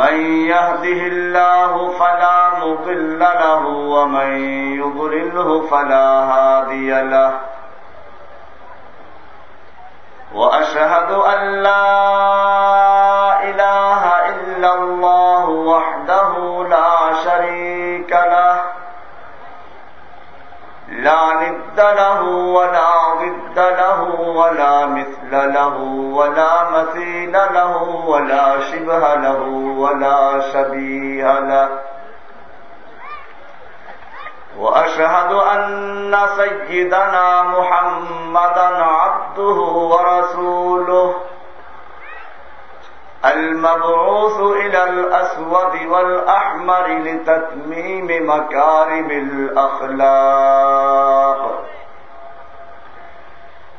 من يهده الله فلا مضل له ومن يضلله فلا هادي له. وأشهد أن لا إله إلا الله وحده لا شريك له. لا ند له ولا ضد له ولا مثل له ولا مثيل له ولا شبه له ولا شبيه له. وأشهد أن سيدنا محمدا عبده ورسوله. المبعوث إلى الأسود والأحمر لتتميم مكارم الأخلاق.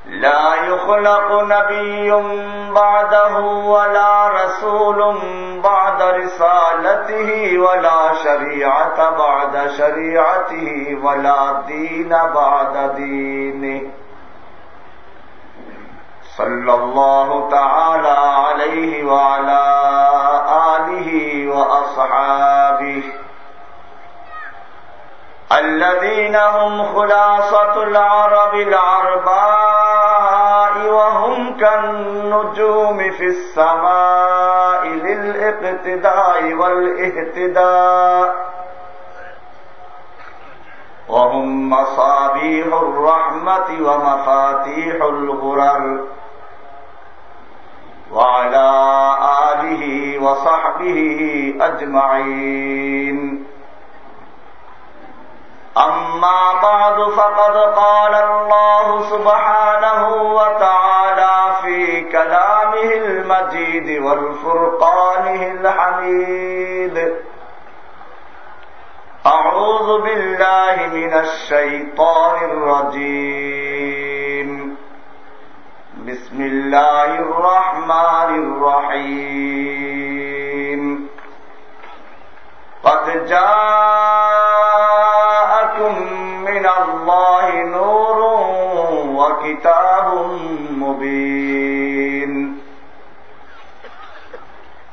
لا يخلق نبي بعده ولا رسول بعد رسالته ولا شريعة بعد شريعته ولا دين بعد دينه. صلى الله تعالى عليه وعلى آله وأصحابه. الذين هم خلاصة العرب العرباء وهم كالنجوم في السماء للإقتداء والإهتداء. وهم مصابيح الرحمة ومفاتيح الغرر. وعلى آله وصحبه أجمعين. أما بعد، فقد قال الله سبحانه وتعالى في كلامه المجيد والفرقانه الحميد. أعوذ بالله من الشيطان الرجيم. بسم الله الرحمن الرحيم. قد جاءكم من الله نور وكتاب مبين.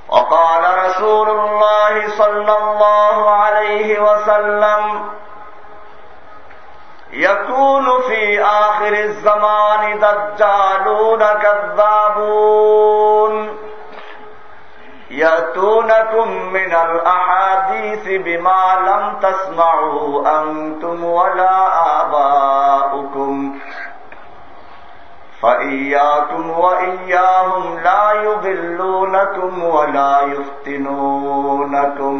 وقال رسول الله صلى الله عليه وسلم يكون في آخر الزمان دجالون كذابون. يأتونكم من الأحاديث بما لم تسمعوا أنتم ولا آباؤكم. فإياكم وإياهم لا يضلونكم ولا يفتنونكم.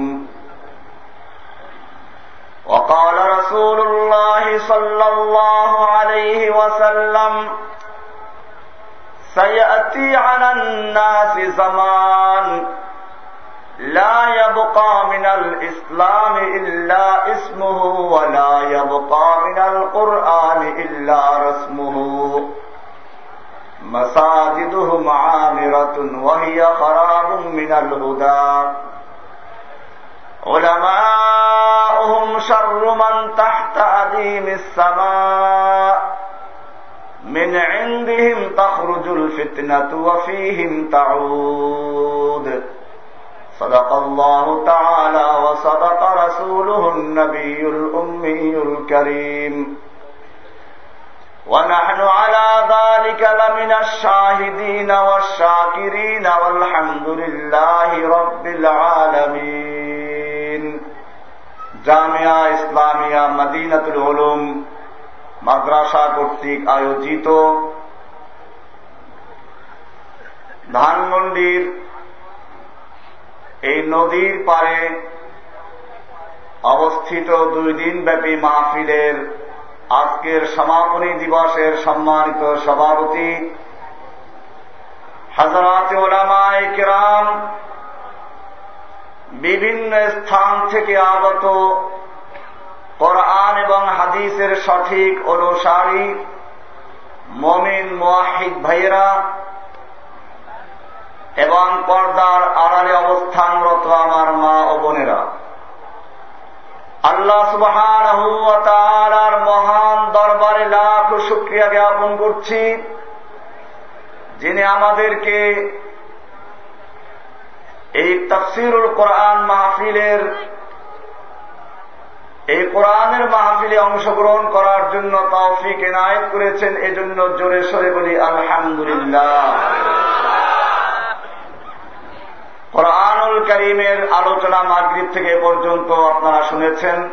وقال رسول الله صلى الله عليه وسلم سيأتي على الناس زمان لا يبقى من الإسلام إلا اسمه ولا يبقى من القرآن إلا رسمه. مساجدهم عامرة وهي خراب من الهدى. علماؤهم شر من تحت أديم السماء من عندهم تخرج الفتنة وفيهم تعود. صدق الله تعالى وصدق رسوله النبي الأمي الكريم. ونحن على ذلك لمن الشاهدين والشاكرين والحمد لله رب العالمين. জামিয়া ইসলামিয়া মদিনাতুল উলুম মাদ্রাসা কর্তৃক আয়োজিত ধানমন্ডির এই নদীর পারে অবস্থিত দুই দিন ব্যাপী মাহফিলের আজকের সমাপনী দিবসের সম্মানিত সভাপতি হজরত ওলামায় কেরাম বিভিন্ন স্থান থেকে আগত কোরআন এবং হাদিসের সঠিক অনুসারী মমিন মোয়াহিদ ভাইয়েরা এবং পর্দার আড়ালে অবস্থানরত আমার মা ও বোনেরা। আল্লাহ সুবাহার মহান দরবারে লাখ শুক্রিয়া জ্ঞাপন করছি, যিনি আমাদেরকে এই তফসিরুল কোরআন মাহফিলের, এই কোরআনের মাহফিলে অংশগ্রহণ করার জন্য তৌফিক এনায়ত করেছেন, এজন্য জোরে সরে বলি, আলহামদুলিল্লাহ। কোরআনুল করিমের আলোচনা মাগরীব থেকে পর্যন্ত আপনারা শুনেছেন।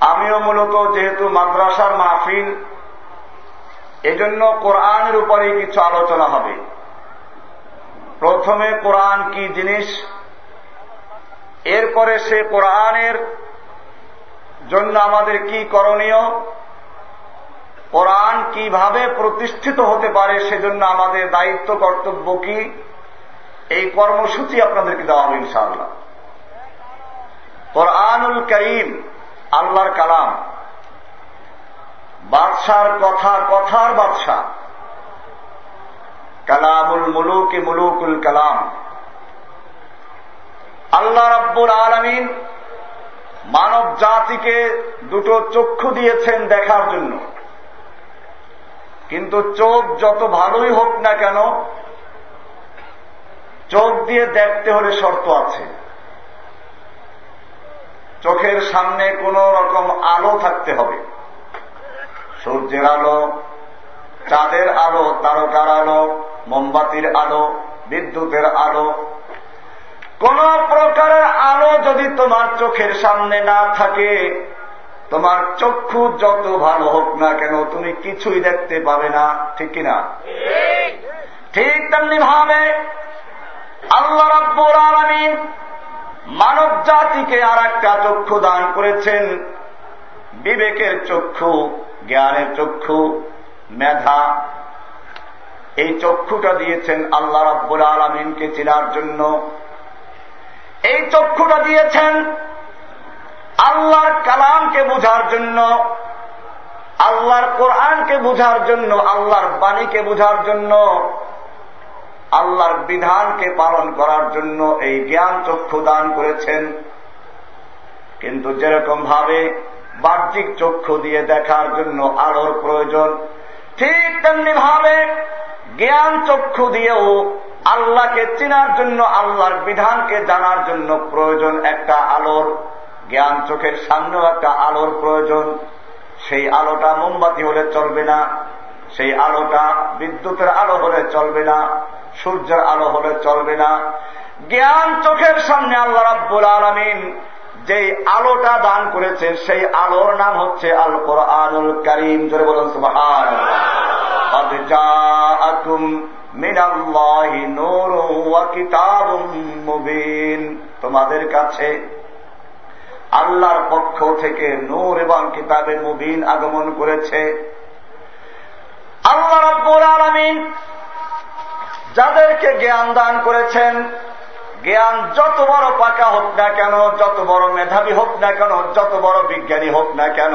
আমিও মূলত যেহেতু মাদ্রাসার মাহফিল, এজন্য কোরআনের উপরে কিছু আলোচনা হবে। প্রথমে কোরআন কি জিনিস? এরপরে সে কোরআনের জন্য আমাদের কি করণীয়? কোরআন কীভাবে প্রতিষ্ঠিত হতে পারে সেজন্য আমাদের দায়িত্ব, কর্তব্য কি? এই কর্মসূচি আপনাদেরকে দেওয়া হবে ইনশাআল্লাহ। কোরআনুল করিম, আল্লাহর কালাম। বাদশার কথা, কথার বাদশাহ কালামুল মুলুকে মুলুকুল কালাম। আল্লাহ রব্বুল আলমিন মানব জাতিকে দুটো চক্ষু দিয়েছেন দেখার জন্য। কিন্তু চোখ যত ভালোই হোক না কেন, চোখ দিয়ে দেখতে হলে শর্ত আছে। চোখের সামনে কোন রকম আলো থাকতে হবে। সূর্যের আলো চাঁদের আলো, তারকার আলো, মোমবাতির আলো, বিদ্যুতের আলো। কোন প্রকারের আলো যদি তোমার চোখের সামনে না থাকে, তোমার চক্ষু যত ভালো হোক না কেন, তুমি কিছুই দেখতে পাবে না, ঠিক কিনা? ঠিক তেমনি ভাবে আল্লাহ রব্বুর আলমিন মানব জাতিকে আর একটা চক্ষু দান করেছেন, বিবেকের চক্ষু, জ্ঞানের চক্ষু। মেধা। এই চক্ষুটা দিয়েছেন আল্লাহ রব্বুল আলমিনকে চিনার জন্য। এই চক্ষুটা দিয়েছেন আল্লাহর কালামকে বুঝার জন্য, আল্লাহর কোরআনকে বুঝার জন্য, আল্লাহর বাণীকে বুঝার জন্য, আল্লাহর বিধানকে পালন করার জন্য এই জ্ঞান চক্ষু দান করেছেন। কিন্তু যেরকম ভাবে বাহ্যিক চক্ষু দিয়ে দেখার জন্য আলোর প্রয়োজন ঠিক তেমনি ভাবে জ্ঞান চক্ষু দিয়েও আল্লাহকে চেনার জন্য, আল্লাহর বিধানকে জানার জন্য প্রয়োজন একটা আলোর, জ্ঞান চোখের সামনেও একটা আলোর প্রয়োজন। সেই আলোটা মোমবাতি হলে চলবে না, সেই আলোটা বিদ্যুতের আলো হলে চলবে না, সূর্যের আলো হলে চলবে না। জ্ঞান চোখের সামনে আল্লাহ রাব্বুল আলমিন যেই আলোটা দান করেছে সেই আলোর নাম হচ্ছে আল কোরআনুল করিম। জোরে বলুন সুবহান তোমাদের কাছে আল্লাহর পক্ষ থেকে নূর এবং কিতাবে মুবিন আগমন করেছে। আল্লাহ রব্বুল আলমিন যাদেরকে জ্ঞান দান করেছেন জ্ঞান যত বড় পাকা হোক না কেন যত বড় মেধাবী হোক না কেন যত বড় বিজ্ঞানী হোক না কেন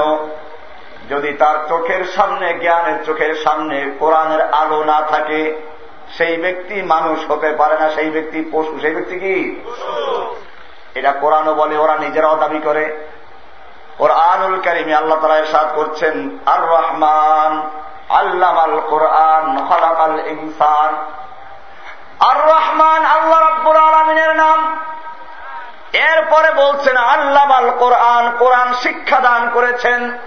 যদি তার চোখের সামনে জ্ঞানের চোখের সামনে কোরআনের আলো না থাকে সেই ব্যক্তি মানুষ হতে পারে না সেই ব্যক্তি পশু সেই ব্যক্তি কি? এটা কোরআনও বলে ওরা নিজেরাও দাবি করে। ওর আনুল কারিমি আল্লাহ তালা সাদ করছেন আর রহমান আল্লাহ আল কোরআন হলাকাল ইনসান। আর রহমান আল্লাহ রব্বুল আলমিনের নাম। এরপরে বলছেন আল্লাহ আল কোরআন কোরআন শিক্ষা দান করেছেন।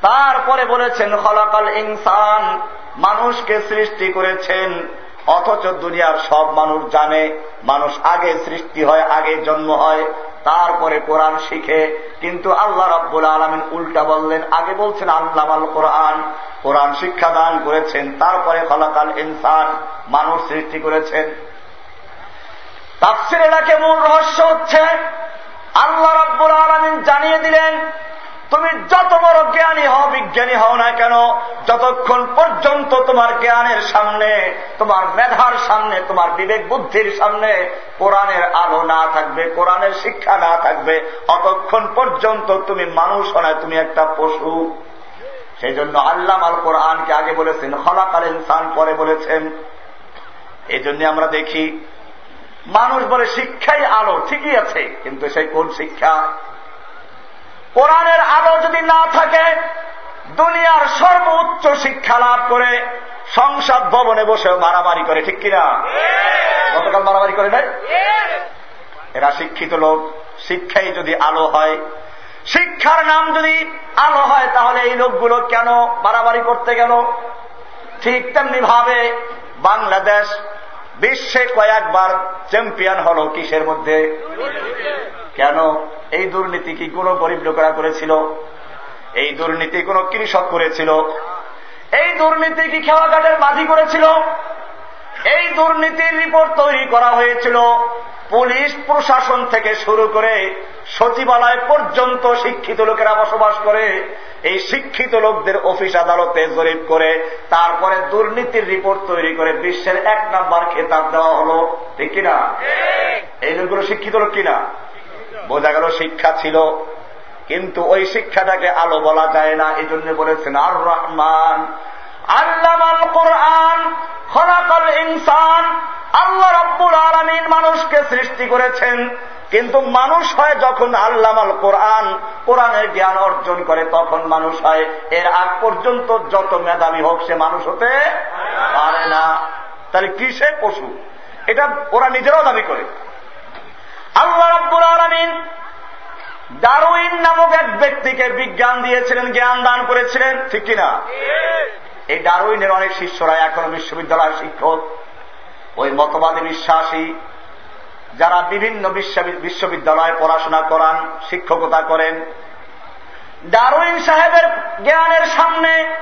তারপরে বলেছেন হলাকাল ইনসান, মানুষকে সৃষ্টি করেছেন। অথচ দুনিয়ার সব মানুষ জানে, মানুষ আগে সৃষ্টি হয়, আগে জন্ম হয়, তারপরে কোরআন শিখে। কিন্তু আল্লাহ রব্বুল আলমিন উল্টা বললেন, আগে বলছেন আল্লাহ আল কোরআন কোরআন শিক্ষা দান করেছেন, তারপরে ফলাকাল ইনসান, মানুষ সৃষ্টি করেছেন। তাফসির এলাকে মূল রহস্য হচ্ছে, আল্লাহ রব্বুল আলমিন জানিয়ে দিলেন তুমি যত বড় জ্ঞানী হও, বিজ্ঞানী হও না কেন, যতক্ষণ পর্যন্ত তোমার জ্ঞানের সামনে, তোমার মেধার সামনে, তোমার বিবেক বুদ্ধির সামনে কোরআনের আলো না থাকবে, কোরআনের শিক্ষা না থাকবে, অতক্ষণ পর্যন্ত তুমি মানুষ নয় তুমি একটা পশু। সেই জন্য আল্লাহ আল কোরআনকে আগে বলেছেন হলাকাল ইনসান পরে বলেছেন। এই জন্য আমরা দেখি, মানুষ বলে শিক্ষাই আলো, ঠিকই আছে, কিন্তু সেই কোন শিক্ষা? কোরআনের আলো যদি না থাকে দুনিয়ার সর্বোচ্চ শিক্ষা লাভ করে সংসদ ভবনে বসে মারামারি করে ঠিক কিনা? গতকাল মারামারি করে নাই? এরা শিক্ষিত লোক শিক্ষাই যদি আলো হয় শিক্ষার নাম যদি আলো হয় তাহলে এই লোকগুলো কেন মারামারি করতে গেল? ঠিক তেমনি ভাবে বাংলাদেশ বিশ্বে কয়েকবার চ্যাম্পিয়ন হল কিসের মধ্যে? কেন? এই দুর্নীতি কি কোন গরিব লোকেরা করেছিল? এই দুর্নীতি কোন কৃষক করেছিল? এই দুর্নীতি কি খেওয়াঘাটের মাঝি করেছিল? এই দুর্নীতির রিপোর্ট তৈরি করা হয়েছিল পুলিশ প্রশাসন থেকে শুরু করে সচিবালয় পর্যন্ত শিক্ষিত লোকেরা বসবাস করে। এই শিক্ষিত লোকদের অফিস আদালতে জরিপ করে তারপরে দুর্নীতির রিপোর্ট তৈরি করে বিশ্বের এক নাম্বার খেতাব দেওয়া হল। ঠিক কিনা? এই লোকগুলো শিক্ষিত লোক কিনা? বোঝা গেল শিক্ষা ছিল কিন্তু ওই শিক্ষাটাকে আলো বলা যায় না এই জন্য বলেছেন আর রহমান আল্লামাল কোরআন, খলাকল ইনসান, আল্লাহ রব্বুল আলমিন মানুষকে সৃষ্টি করেছেন। কিন্তু মানুষ হয় যখন আল্লামাল কোরআন, কোরআনের জ্ঞান অর্জন করে, তখন মানুষ হয় এর আগ পর্যন্ত যত মেধাবী হোক সে মানুষ হতে পারে না। তাহলে কিসে পশু? এটা ওরা নিজেরাও দাবি করে। আল্লাহ রব্বুল আলমিন ডারুইন নামক এক ব্যক্তিকে বিজ্ঞান দিয়েছিলেন, জ্ঞান দান করেছিলেন, ঠিক কিনা? এই ডারুইনের অনেক শিষ্যরা এখনও বিশ্ববিদ্যালয়ের শিক্ষক, ওই মতবাদী বিশ্বাসী, যারা বিভিন্ন বিশ্ববিদ্যালয়ে পড়াশোনা করান, শিক্ষকতা করেন। ডারুইন সাহেবের জ্ঞানের সামনে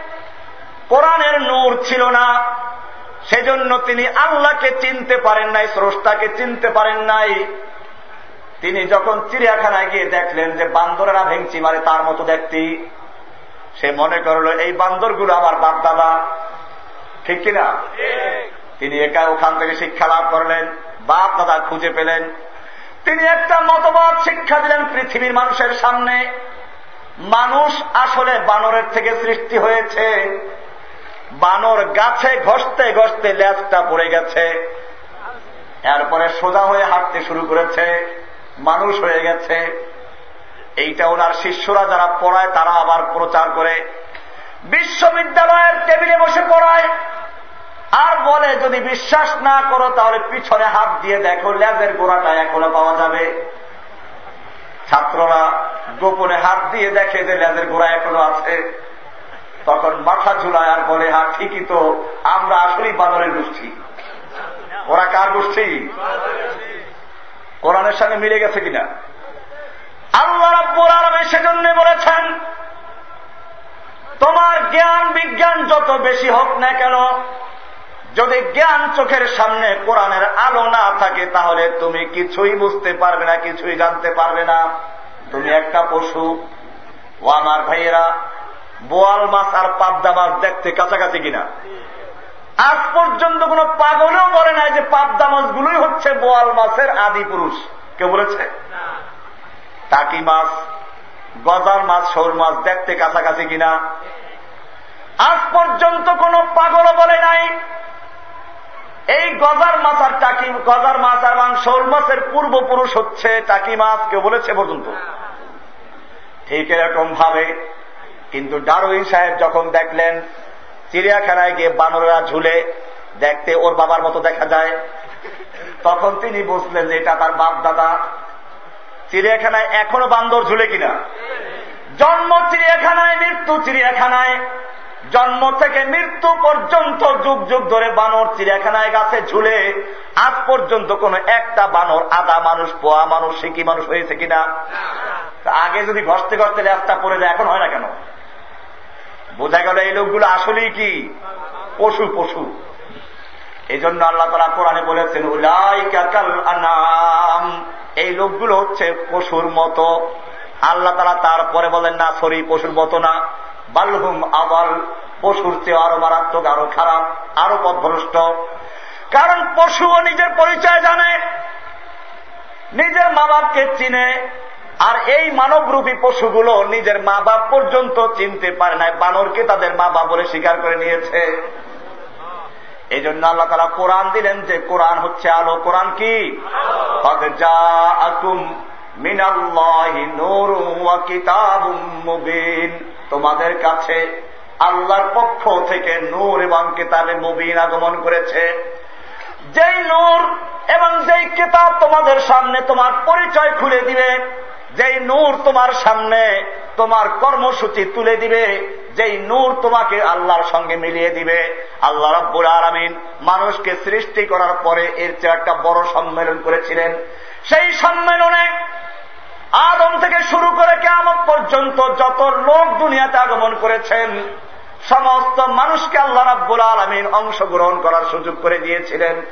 কোরআনের নূর ছিল না। সেজন্য তিনি আল্লাহকে চিনতে পারেন নাই, স্রষ্টাকে চিনতে পারেন নাই। তিনি যখন চিড়িয়াখানায় গিয়ে দেখলেন যে বান্দরেরা ভেঙচি মারে তার মতো দেখতি সে মনে করল, এই বান্দরগুলো আমার বাপ দাদা ঠিক কিনা? তিনি একা ওখান থেকে শিক্ষা লাভ করলেন বাপ দাদা খুঁজে পেলেন। তিনি একটা মতবাদ শিক্ষা দিলেন পৃথিবীর মানুষের সামনে। মানুষ আসলে বানরের থেকে সৃষ্টি হয়েছে। বানর গাছে ঘষতে ঘষতে ল্যাচটা পড়ে গেছে। এরপরে সোজা হয়ে হাঁটতে শুরু করেছে। মানুষ হয়ে গেছে। এইটা ওনার শিষ্যরা যারা পড়ায়, তারা আবার প্রচার করে। বিশ্ববিদ্যালয়ের টেবিলে বসে পড়ায়। আর বলে, যদি বিশ্বাস না করো, তাহলে পিছনে হাত দিয়ে দেখো ল্যাজের গোড়াটা এখনও পাওয়া যাবে। ছাত্ররা গোপনে হাত দিয়ে দেখে যে ল্যাজের গোড়া এখনও আছে। তখন মাথা ঝুলায় আর বলে হা ঠিকই তো, আমরা আসলেই বাদরের গোষ্ঠী। ওরা কার গোষ্ঠী? কোরআনের সঙ্গে মিলে গেছে কিনা? আল্লাহ রব্বুল আলমে সেজন্য বলেছেন, তোমার জ্ঞান বিজ্ঞান যত বেশি হোক না কেন, যদি জ্ঞান চোখের সামনে কোরআনের আলো না থাকে, তাহলে তুমি কিছুই বুঝতে পারবে না, কিছুই জানতে পারবে না। তুমি একটা পশু, ও আমার ভাইয়েরা, বোয়াল মাছ আর পাবদা মাছ দেখতে কাছাকাছি কিনা? আজ পর্যন্ত কোন পাগলেও বলে নাই যে পাবদা মাছগুলোই হচ্ছে বোয়াল মাছের আদি পুরুষ। কেউ বলেছে? টাকি মাছ গজার মাছ, শোল মাছ দেখতে কাছাকাছি কিনা? আজ পর্যন্ত কোন পাগলও বলে নাই, এই গজার মাছ আর টাকি গজার মাছ আর শোল মাছের পূর্বপুরুষ হচ্ছে টাকি মাছ, কেউ বলেছে পর্যন্ত? ঠিক এরকম ভাবে, কিন্তু ডারুইন সাহেব যখন দেখলেন, চিড়িয়াখানায় গিয়ে বানরেরা ঝুলে দেখতে ওর বাবার মতো দেখা যায়, তখন তিনি বুঝলেন যে এটা তার বাপ দাদা চিড়িয়াখানায় এখনও বান্দর ঝুলে কিনা? জন্ম চিড়িয়াখানায়, মৃত্যু চিড়িয়াখানায়। জন্ম থেকে মৃত্যু পর্যন্ত যুগ যুগ ধরে বানর চিড়িয়াখানায় গাছে ঝুলে। আজ পর্যন্ত কোন একটা বানর আদা মানুষ, পোয়া মানুষ শিকি মানুষ হয়েছে কিনা? আগে যদি ঘষতে ঘষতে রাস্তা পড়ে যায়, এখন হয় না কেন? বোঝা গেল এই লোকগুলো আসলেই কি? পশু পশু। এই জন্য আল্লাহ তারা কোরআনে বলেছেন আনাম এই লোকগুলো হচ্ছে পশুর মতো। আল্লাহ তারা তারপরে বলেন, না, সরি, পশুর মতো না। বাল্যহুম আবাল, পশুর চেয়ে আরও মারাত্মক, আরও খারাপ, আরও পথভ্রষ্ট। কারণ পশুও নিজের পরিচয় জানে, নিজের মা বাপকে চিনে, আর এই মানবরূপী পশুগুলো নিজের মা বাপ পর্যন্ত চিনতে পারে না বানরকে তাদের মা বাপ বলে স্বীকার করে নিয়েছে। এই জন্য আল্লাহ তারা কোরআন দিলেন যে কোরআন হচ্ছে আলো। কোরআন কি? তোমাদের কাছে আল্লাহর পক্ষ থেকে নূর এবং কিতাবে মুবিন আগমন করেছে। যেই নূর এবং যেই কিতাব তোমাদের সামনে তোমার পরিচয় খুলে দিবে যেই নূর তোমার সামনে তোমার কর্মসূচি তুলে দিবে, যেই নূর তোমাকে আল্লাহর সঙ্গে মিলিয়ে দিবে। আল্লাহ রব্বুল আলমিন মানুষকে সৃষ্টি করার পরে এর চেয়ে একটা বড় সম্মেলন করেছিলেন। সেই সম্মেলনে আদম থেকে শুরু করে কেমন পর্যন্ত যত লোক দুনিয়াতে আগমন করেছেন, সমস্ত মানুষকে আল্লাহ রাব্বুল আলমিন অংশগ্রহণ করার সুযোগ করে দিয়েছিলেন।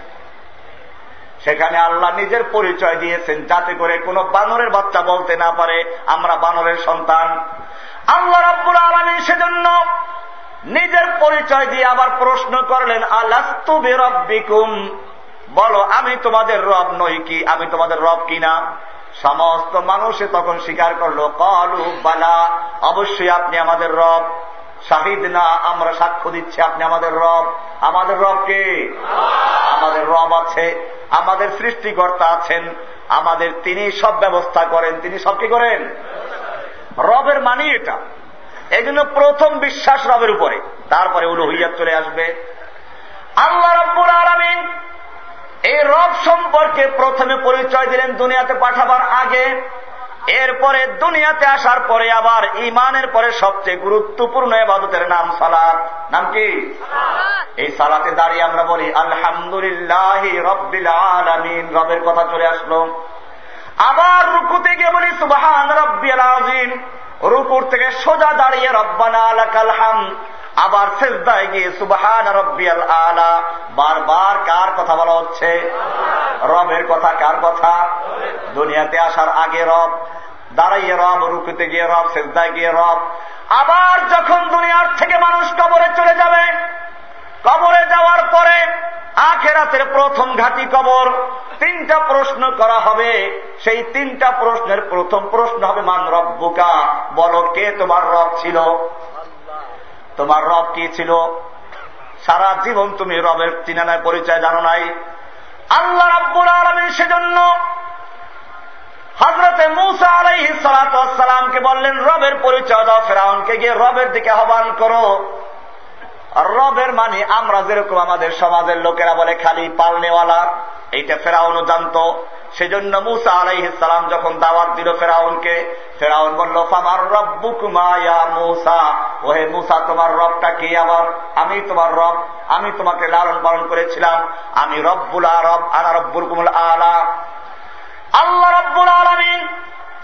সেখানে আল্লাহ নিজের পরিচয় দিয়েছেন, যাতে করে কোন বানরের বাচ্চা বলতে না পারে, আমরা বানরের সন্তান। আল্লাহ রাব্বুল আলমিন সেজন্য নিজের পরিচয় দিয়ে আবার প্রশ্ন করলেন, আলাস্তু বেরব্বিকুম? বলো, আমি তোমাদের রব নই কি? আমি তোমাদের রব কিনা? সমস্ত মানুষে তখন স্বীকার করল, কলু, বালা, অবশ্যই আপনি আমাদের রব। শাহিদ না আমরা সাক্ষ্য দিচ্ছি, আপনি আমাদের রব। আমাদের রবকে আমাদের রব আছে, আমাদের সৃষ্টিকর্তা আছেন, আমাদের তিনি সব ব্যবস্থা করেন। তিনি সব কি করেন? রবের মানি এটা। এই জন্য প্রথম বিশ্বাস রবের উপরে। তারপরে উলু হইয়া চলে আসবে। আল্লাহ রব্বুর আলমিন এই রব সম্পর্কে প্রথমে পরিচয় দিলেন দুনিয়াতে পাঠাবার আগে। এরপরে দুনিয়াতে আসার পরে আবার ইমানের পরে সবচেয়ে গুরুত্বপূর্ণ এবাদতের নাম সালাত। নাম কি? এই সালাতে দাঁড়িয়ে আমরা বলি আলহামদুলিল্লাহ রব্বিল আলমিন। রবের কথা চলে আসলো। আবার রুকুতে গিয়ে বলি সুবাহান রব্বিল আজিম রুকুর থেকে সোজা দাঁড়িয়ে রব্বানা আলাকাল হাম আবার শেষদায় গিয়ে সুবাহান রব্বিয়াল আলা। বারবার কার কথা বলা হচ্ছে? রবের কথা কার কথা? দুনিয়াতে আসার আগে রব, দাঁড়াইয়ে রব, রুকুতে গিয়ে রব শেষদায় গিয়ে রব। আবার যখন দুনিয়ার থেকে মানুষ কবরে চলে যাবে, কবরে যাওয়ার পরে আখেরাতের প্রথম ঘাটি কবর, তিনটা প্রশ্ন করা হবে। সেই তিনটা প্রশ্নের প্রথম প্রশ্ন হবে, মান রব্বুকা? বলো, কে তোমার রব ছিল? তোমার রব কি ছিল? সারা জীবন তুমি রবের চিনানায় পরিচয় জানো নাই। আল্লাহ রব্বুল আলমীর সেজন্য হজরতে মুসা আলাই সালাতামকে বললেন, রবের পরিচয় দাও ফেরাউনকে, গিয়ে রবের দিকে আহ্বান করো। রবের মানে আমরা যেরকম আমাদের সমাজের লোকেরা বলে, খালি পালনেওয়ালা। এইটা ফেরাউনও জানত। সেজন্য মুসা আলাইসালাম যখন দাওয়াত দিল ফেরাউনকে, ফেরাউন বলল, ফামার রব্বুকুমায়া মুসা? ওহে মুসা, তোমার রবটা কি আবার? আমি তোমার রব, আমি তোমাকে লালন পালন করেছিলাম। আমি রব্বুল রব, আনা রব্বুল কুমুল আলা। আল্লাহ রব্বুল আলমিন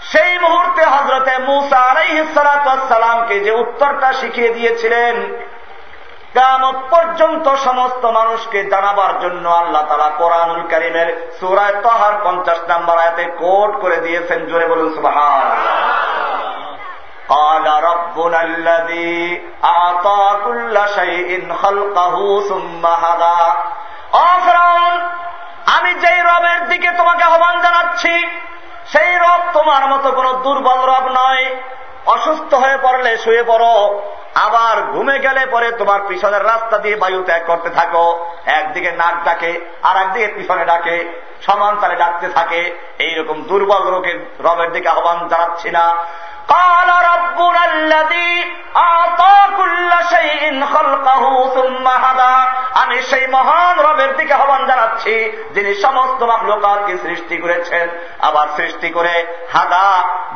সেই মুহূর্তে হজরতে মুসা আলাইসালামকে যে উত্তরটা শিখিয়ে দিয়েছিলেন কামত পর্যন্ত সমস্ত মানুষকে জানাবার জন্য আল্লাহ তালা কোরআনুল করিমের সুরায় তহার পঞ্চাশ নাম্বার আয়াতে কোট করে দিয়েছেন, জোরে বলুন সুবাহান قال ربنا الذي أعطى كل شيء خلقه ثم هدى আমি যেই রবের দিকে তোমাকে আহ্বান জানাচ্ছি, সেই রব তোমার মতো কোন দুর্বল রব নয়। অসুস্থ হয়ে পড়লে শুয়ে পড়ো। আবার ঘুমে গেলে পরে তোমার পিছনের রাস্তা দিয়ে বায়ু ত্যাগ করতে থাকো। একদিকে নাক ডাকে আর একদিকে পিছনে ডাকে। সমান তালে ডাকতে থাকে। এইরকম দুর্বল রোগের রবের দিকে আহ্বান জানাচ্ছি না। আমি সেই মহান রবের দিকে আহ্বান জানাচ্ছি, যিনি সমস্ত লোকালকে সৃষ্টি করেছেন। আবার সৃষ্টি করে হাদা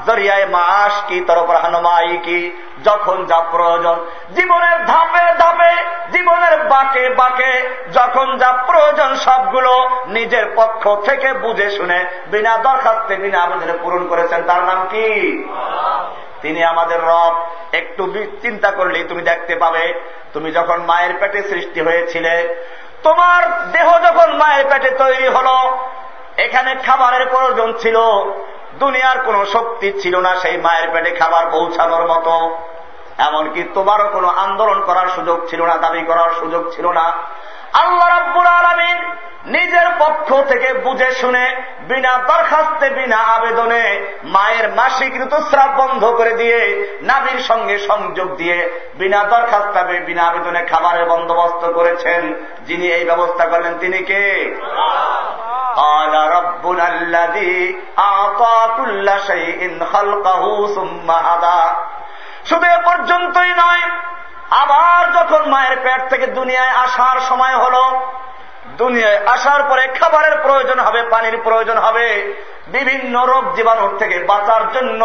জরিয়ায় মাস কি, তরফ হানুমাই কি, যখন যা প্রয়োজন, জীবনের ধাপে ধাপে, জীবনের বাকে বাকে, যখন যা প্রয়োজন সবগুলো নিজের পক্ষ থেকে বুঝে শুনে, বিনা দরখাস্তে বিনা আবেদনে পূরণ করেছেন। তার নাম কি? তিনি আমাদের রব। একটু চিন্তা করলেই তুমি দেখতে পাবে, তুমি যখন মায়ের পেটে সৃষ্টি হয়েছিলে, তোমার দেহ যখন মায়ের পেটে তৈরি হল, এখানে খাবারের প্রয়োজন ছিল। দুনিয়ার কোনো শক্তি ছিল না সেই মায়ের পেটে খাবার পৌঁছানোর মতো। এমনকি তোমারও কোনো আন্দোলন করার সুযোগ ছিল না, দাবি করার সুযোগ ছিল না। আল্লাহ রাব্বুল আলমিন নিজের পক্ষ থেকে বুঝে শুনে, বিনা দরখাস্তে, বিনা আবেদনে মায়ের মাসিক ঋতুস্রাব বন্ধ করে দিয়ে নাবির সঙ্গে সংযোগ দিয়ে বিনা দরখাস্তাবে, বিনা আবেদনে খাবারের বন্দোবস্ত করেছেন। যিনি এই ব্যবস্থা করলেন, তিনি কে? শুধু এ পর্যন্তই নয় আবার যখন মায়ের পেট থেকে দুনিয়ায় আসার সময় হল, দুনিয়ায় আসার পরে খাবারের প্রয়োজন হবে, পানির প্রয়োজন হবে, বিভিন্ন রোগ জীবাণুর থেকে বাঁচার জন্য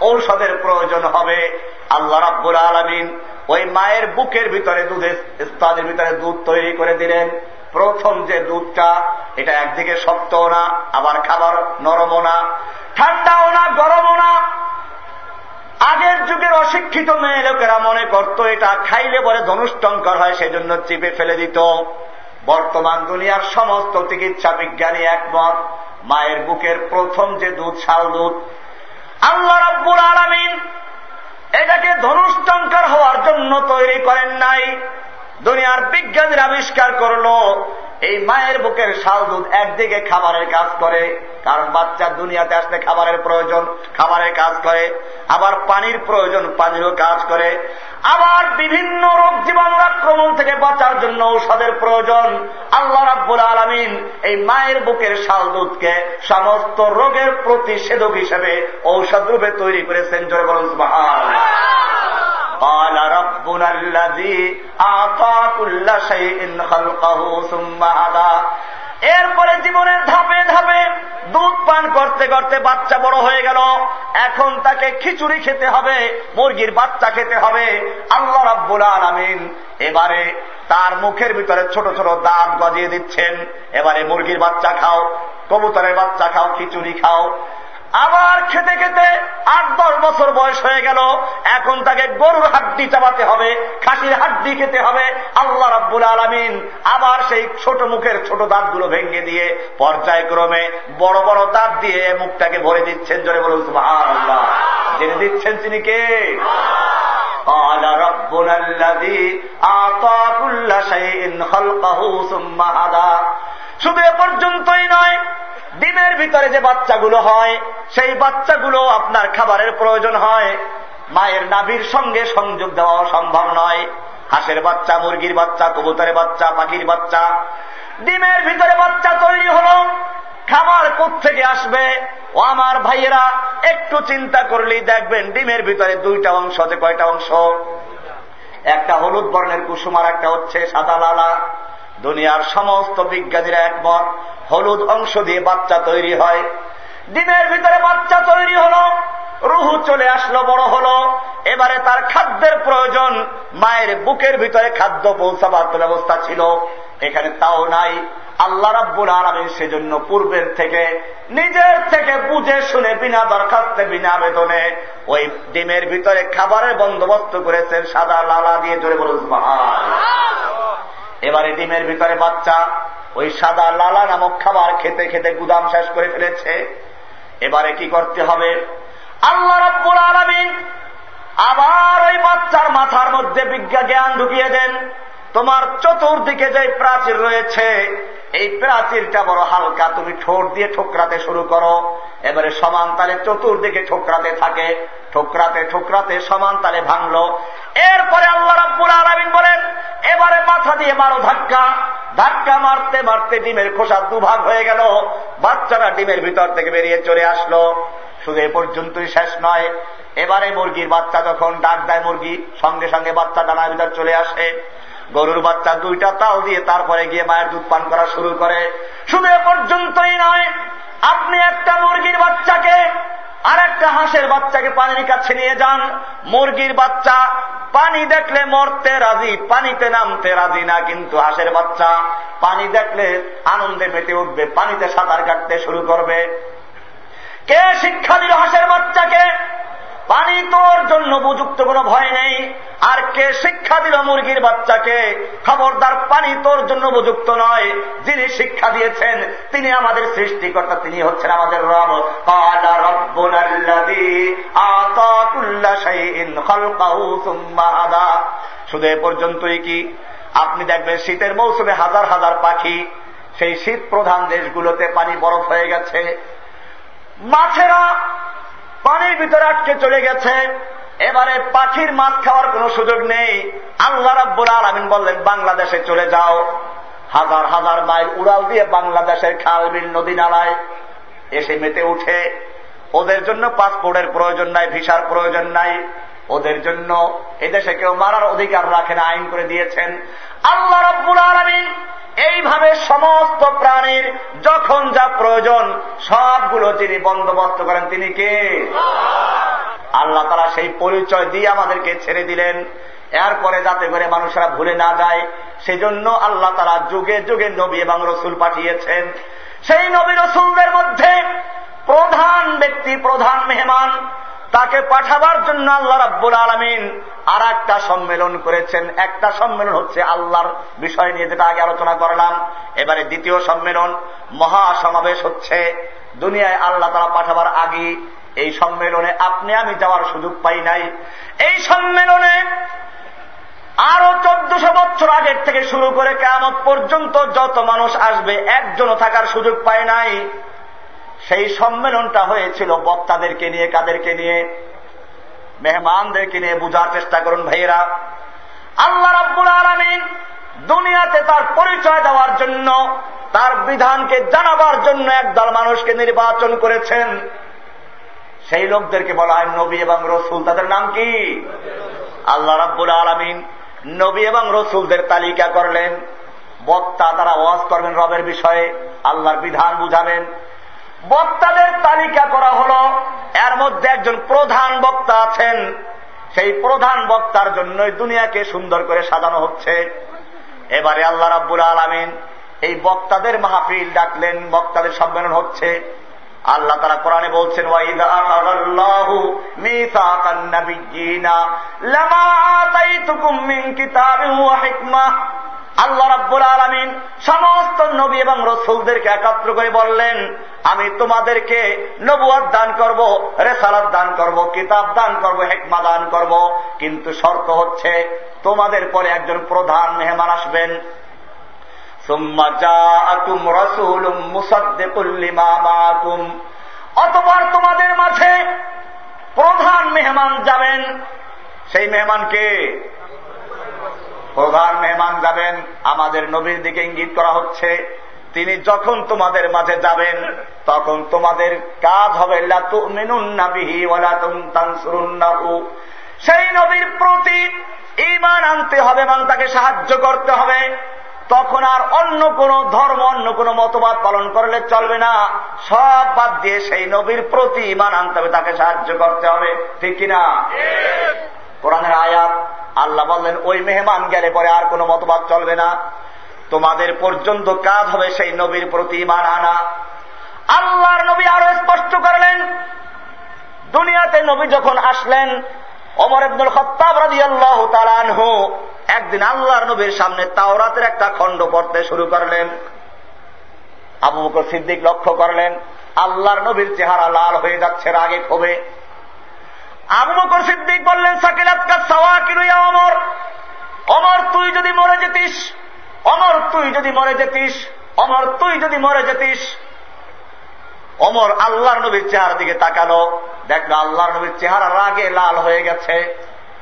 ঔষধের প্রয়োজন হবে। আল্লাহ রাব্বুল আলমিন ওই মায়ের বুকের ভিতরে দুধের স্থানের ভিতরে দুধ তৈরি করে দিলেন। প্রথম যে দুধটা, এটা একদিকে শক্তও না, আবার খাবার নরমও না, ঠান্ডাও না, গরমও না। আগের যুগের অশিক্ষিত মেয়ে লোকেরা মনে করত এটা খাইলে পরে ধনুষ্টঙ্কর হয়, সেজন্য চিপে ফেলে দিত। বর্তমান দুনিয়ার সমস্ত চিকিৎসা বিজ্ঞানী একমত, মায়ের বুকের প্রথম যে দুধ, শাল দুধ। আল্লাহ রব্বুর আলমিন এটাকে ধনুষ্টঙ্কর হওয়ার জন্য তৈরি করেন নাই। দুনিয়ার বিজ্ঞানীর আবিষ্কার করল এই মায়ের বুকের শাল দুধ একদিকে খাবারের কাজ করে, কারণ বাচ্চা দুনিয়াতে আসলে খাবারের প্রয়োজন, খাবারের কাজ করে। আবার পানির প্রয়োজন, পানিরও কাজ করে। আবার বিভিন্ন রোগ জীবাণুর আক্রমণ থেকে বাঁচার জন্য ঔষধের প্রয়োজন। আল্লাহ রাব্বুল আলমিন এই মায়ের বুকের শাল দুধকে সমস্ত রোগের প্রতিষেধক হিসেবে ঔষধ রূপে তৈরি করেছেন। জয় বলুন قال ربنا الذي اعطى كل شيء خلقه ثم هدى এরপরে জীবনের ধাপে ধাপে দুধ পান করতে করতে বাচ্চা বড় হয়ে গেল। এখন তাকে খিচুড়ি খেতে হবে, মুরগির বাচ্চা খেতে হবে। আল্লাহ রাব্বুল আলমিন এবারে তার মুখের ভিতরে ছোট ছোট দাঁত গজিয়ে দিচ্ছেন। এবারে মুরগির বাচ্চা খাও, কবুতরের বাচ্চা খাও, খিচুড়ি খাও। আবার খেতে খেতে আট, দশ বছর বয়স হয়ে গেল। এখন তাকে গরুর হাড্ডি চাবাতে হবে, খাসির হাড্ডি খেতে হবে। আল্লাহ রাব্বুল আলমিন আবার সেই ছোট মুখের ছোট দাঁতগুলো ভেঙে দিয়ে পর্যায়ক্রমে বড় বড় দাঁত দিয়ে মুখটাকে ভরে দিচ্ছেন। জোরে বলুন আল্লাহ জেনে দিচ্ছেন তিনি কে? শুধু এ পর্যন্তই নয়, ডিমের ভিতরে যে বাচ্চাগুলো হয় সেই বাচ্চাগুলো আপনার খাবারের প্রয়োজন হয়। মায়ের নাভির সঙ্গে সংযোগ দেওয়া সম্ভব নয়। হাঁসের বাচ্চা, মুরগির বাচ্চা, কবুতরের বাচ্চা, পাখির বাচ্চা। ডিমের ভিতরে বাচ্চা তৈরি হল। খাবার থেকে আসবে? ও আমার ভাইয়েরা, একটু চিন্তা করলেই দেখবেন ডিমের ভিতরে দুইটা অংশ আছে কয়টা অংশ? একটা হলুদ বর্ণের কুসুমার একটা হচ্ছে সাদা লালা। দুনিয়ার সমস্ত বিজ্ঞানীরা একমত। হলুদ অংশ দিয়ে বাচ্চা তৈরি হয়। ডিমের ভিতরে বাচ্চা তৈরি হল, রুহু চলে আসলো, বড় হলো। এবারে তার খাদ্যের প্রয়োজন, মায়ের বুকের ভিতরে খাদ্য পৌঁছাবার ব্যবস্থা ছিল। এখানে তাও নাই। আল্লাহ রাব্বুল আলমী সেজন্য পূর্বের থেকে, নিজের থেকে বুঝে শুনে, বিনা দরখাস্তে, বিনা আবেদনে ওই ডিমের ভিতরে খাবারের বন্দোবস্ত করেছেন, সাদা লালা দিয়ে জোরে বলুন এবারে ডিমের ভিতরে বাচ্চা, ওই সাদা লালা নামক খাবার খেতে খেতে গুদাম শেষ করে ফেলেছে। এবারে কি করতে হবে? আল্লাহ রব্বুল আলমিন আবার ওই বাচ্চার মাথার মধ্যে বিজ্ঞা জ্ঞান ঢুকিয়ে দেন। তোমার চতুর্দিকে যে প্রাচীর রয়েছে, এই প্রাচীরটা বড় হালকা। তুমি ঠোঁট দিয়ে ঠোকরাতে শুরু করো। এবারে সমান তালে চতুর্দিকে ঠোকরাতে থাকে। ঠোকরাতে ঠোকরাতে সমান তালে ভাঙলো। এরপরে আল্লাহ রাব্বুল আলমিন বলেন, এবারে মাথা দিয়ে মারো ধাক্কা। ধাক্কা মারতে মারতে ডিমের খোসা দুভাগ হয়ে গেল। বাচ্চারা ডিমের ভিতর থেকে বেরিয়ে চলে আসলো। শুধু এ পর্যন্তই শেষ নয়। এবারে মুরগির বাচ্চা যখন ডাক দেয় মুরগি, সঙ্গে সঙ্গে বাচ্চা ডানার ভিতর চলে আসে। গরুর বাচ্চা দুইটা তাল দিয়ে তারপরে গিয়ে মায়ের দুধ পান করা শুরু করে। শুধু এ পর্যন্তই নয়, আপনি একটা মুরগির বাচ্চাকে আর একটা হাঁসের বাচ্চাকে পানির কাছে নিয়ে যান। মুরগির বাচ্চা পানি দেখলে মরতে রাজি, পানিতে নামতে রাজি না, কিন্তু হাঁসের বাচ্চা পানি দেখলে আনন্দে মেতে উঠবে, পানিতে সাঁতার কাটতে শুরু করবে। কে শিক্ষা দিল হাঁসের বাচ্চাকে? পানি তোর জন্য উপযুক্ত কোনো ভয় নেই। আর কে শিক্ষা দিল মুরগির বাচ্চাকে? খবরদার পানি তোর জন্য উপযুক্ত নয়। যিনি শিক্ষা দিয়েছেন, তিনি আমাদের সৃষ্টিকর্তা, তিনি হচ্ছেন আমাদের রব। শুধু এ পর্যন্তই কি? আপনি দেখবেন শীতের মৌসুমে হাজার হাজার পাখি, সেই শীত প্রধান দেশগুলোতে পানি বরফ হয়ে গেছে। মাছেরা পানির ভিতরে আটকে চলে গেছে। এবারে পাখির মাছ খাওয়ার কোন সুযোগ নেই। আল্লাহ রাব্বুল আলমিন বললেন, বাংলাদেশে চলে যাও। হাজার হাজার মাইল উড়াল দিয়ে বাংলাদেশের খাল, বিল, নদী নালায় এসে মেতে উঠে। ওদের জন্য পাসপোর্টের প্রয়োজন নাই, ভিসার প্রয়োজন নাই। ওদের জন্য এদেশে কেউ মারার অধিকার রাখেন আইন করে দিয়েছেন। আল্লাহ রব্বুল আলমিন এইভাবে সমস্ত প্রাণীর যখন যা প্রয়োজন সবগুলো যিনি বন্দোবস্ত করেন। তিনি কে? আল্লাহ তারা সেই পরিচয় দিয়ে আমাদেরকে ছেড়ে দিলেন। এরপরে যাতে করে মানুষেরা ভুলে না যায়, সেজন্য আল্লাহ তারা যুগে যুগে নবী এবং রসুল পাঠিয়েছেন। সেই নবী রসুলদের মধ্যে প্রধান ব্যক্তি, প্রধান মেহমান তাকে পাঠাবার জন্য আল্লাহ রাব্বুল আলমিন আর একটা সম্মেলন করেছেন। একটা সম্মেলন হচ্ছে আল্লাহর বিষয় নিয়ে যেটা আগে আলোচনা করলাম। এবারে দ্বিতীয় সম্মেলন মহা সমাবেশ হচ্ছে। দুনিয়ায় আল্লাহ তারা পাঠাবার আগে এই সম্মেলনে আপনি আমি যাওয়ার সুযোগ পাই নাই। এই সম্মেলনে আরও চোদ্দশো বছর আগের থেকে শুরু করে কেমন পর্যন্ত যত মানুষ আসবে, একজনও থাকার সুযোগ পায় নাই। সেই সম্মেলনটা হয়েছিল বক্তাদেরকে নিয়ে, কাদেরকে নিয়ে? মেহমানদেরকে নিয়ে বুঝার চেষ্টা করুন ভাইয়েরা। আল্লাহ রাব্বুল আলমিন দুনিয়াতে তার পরিচয় দেওয়ার জন্য, তার বিধানকে জানাবার জন্য একদল মানুষকে নির্বাচন করেছেন। সেই লোকদেরকে বলা হয় নবী এবং রসুল। তাদের নাম কি? আল্লাহ রাব্বুল আলমিন নবী এবং রসুলদের তালিকা করলেন। বক্তা তারা ওয়াজ করবেন রবের বিষয়ে, আল্লাহর বিধান বুঝাবেন। বক্তাদের তালিকা করা হল। এর মধ্যে একজন প্রধান বক্তা আছেন। সেই প্রধান বক্তার জন্যই দুনিয়াকে সুন্দর করে সাজানো হচ্ছে। এবারে আল্লাহ রাব্বুল আলমিন এই বক্তাদের মাহফিল ডাকলেন, বক্তাদের সম্মেলন হচ্ছে। আল্লাহ তারা কোরআনে বলছেন আল্লাহ রাব্বুল আলমিন সমস্ত নবী এবং রসুলদেরকে একাত্র করে বললেন আমি তোমাদেরকে নবুয়াদ দান করব রেসালাদ দান করব, কিতাব দান করব, হেকমা দান করব। কিন্তু শর্ত হচ্ছে, তোমাদের পরে একজন প্রধান মেহমান আসবেন। অতবার তোমাদের মাঝে প্রধান মেহমান যাবেন। সেই মেহমানকে প্রধান মেহমান যাবেন। আমাদের নবীর দিকে ইঙ্গিত করা হচ্ছে তিনি যখন তোমাদের মাঝে যাবেন তখন তোমাদের কাজ হবে সেই নবীর প্রতি ইমান আনতে হবে এবং তাকে সাহায্য করতে হবে। তখন আর অন্য কোন ধর্ম অন্য কোন মতবাদ পালন করলে চলবে না। সব বাদ দিয়ে সেই নবীর প্রতি ইমান আনতে হবে তাকে সাহায্য করতে হবে। ঠিক কিনা কোরআনের আয়াত আল্লাহ বললেন ওই মেহমান গেলে পরে আর কোনো মতবাদ চলবে না। তোমাদের পর্যন্ত কাজ হবে সেই নবীর প্রতি ইমান আনা। আল্লাহর নবী আরও স্পষ্ট করলেন, দুনিয়াতে নবী যখন আসলেন অমর আব্দুল খত্তাব রাজি আল্লাহ তালানহু একদিন আল্লাহর নবীর সামনে তাওরাতের একটা খণ্ড পড়তে শুরু করলেন। আবু বকর সিদ্দিক লক্ষ্য করলেন, আল্লাহর নবীর চেহারা লাল হয়ে যাচ্ছে রাগে ক্ষোভে। আবু বকর সিদ্দিক বললেন সাকিলাতকা সাওয়া কিনুয়া অমর অমর তুই যদি মরে যেতিস অমর, তুই যদি মরে যেতিস, অমর, তুই যদি মরে যেতিস, অমর আল্লাহর নবীর চেহারা দিকে তাকালো। দেখল আল্লাহর নবীর চেহারা রাগে লাল হয়ে গেছে।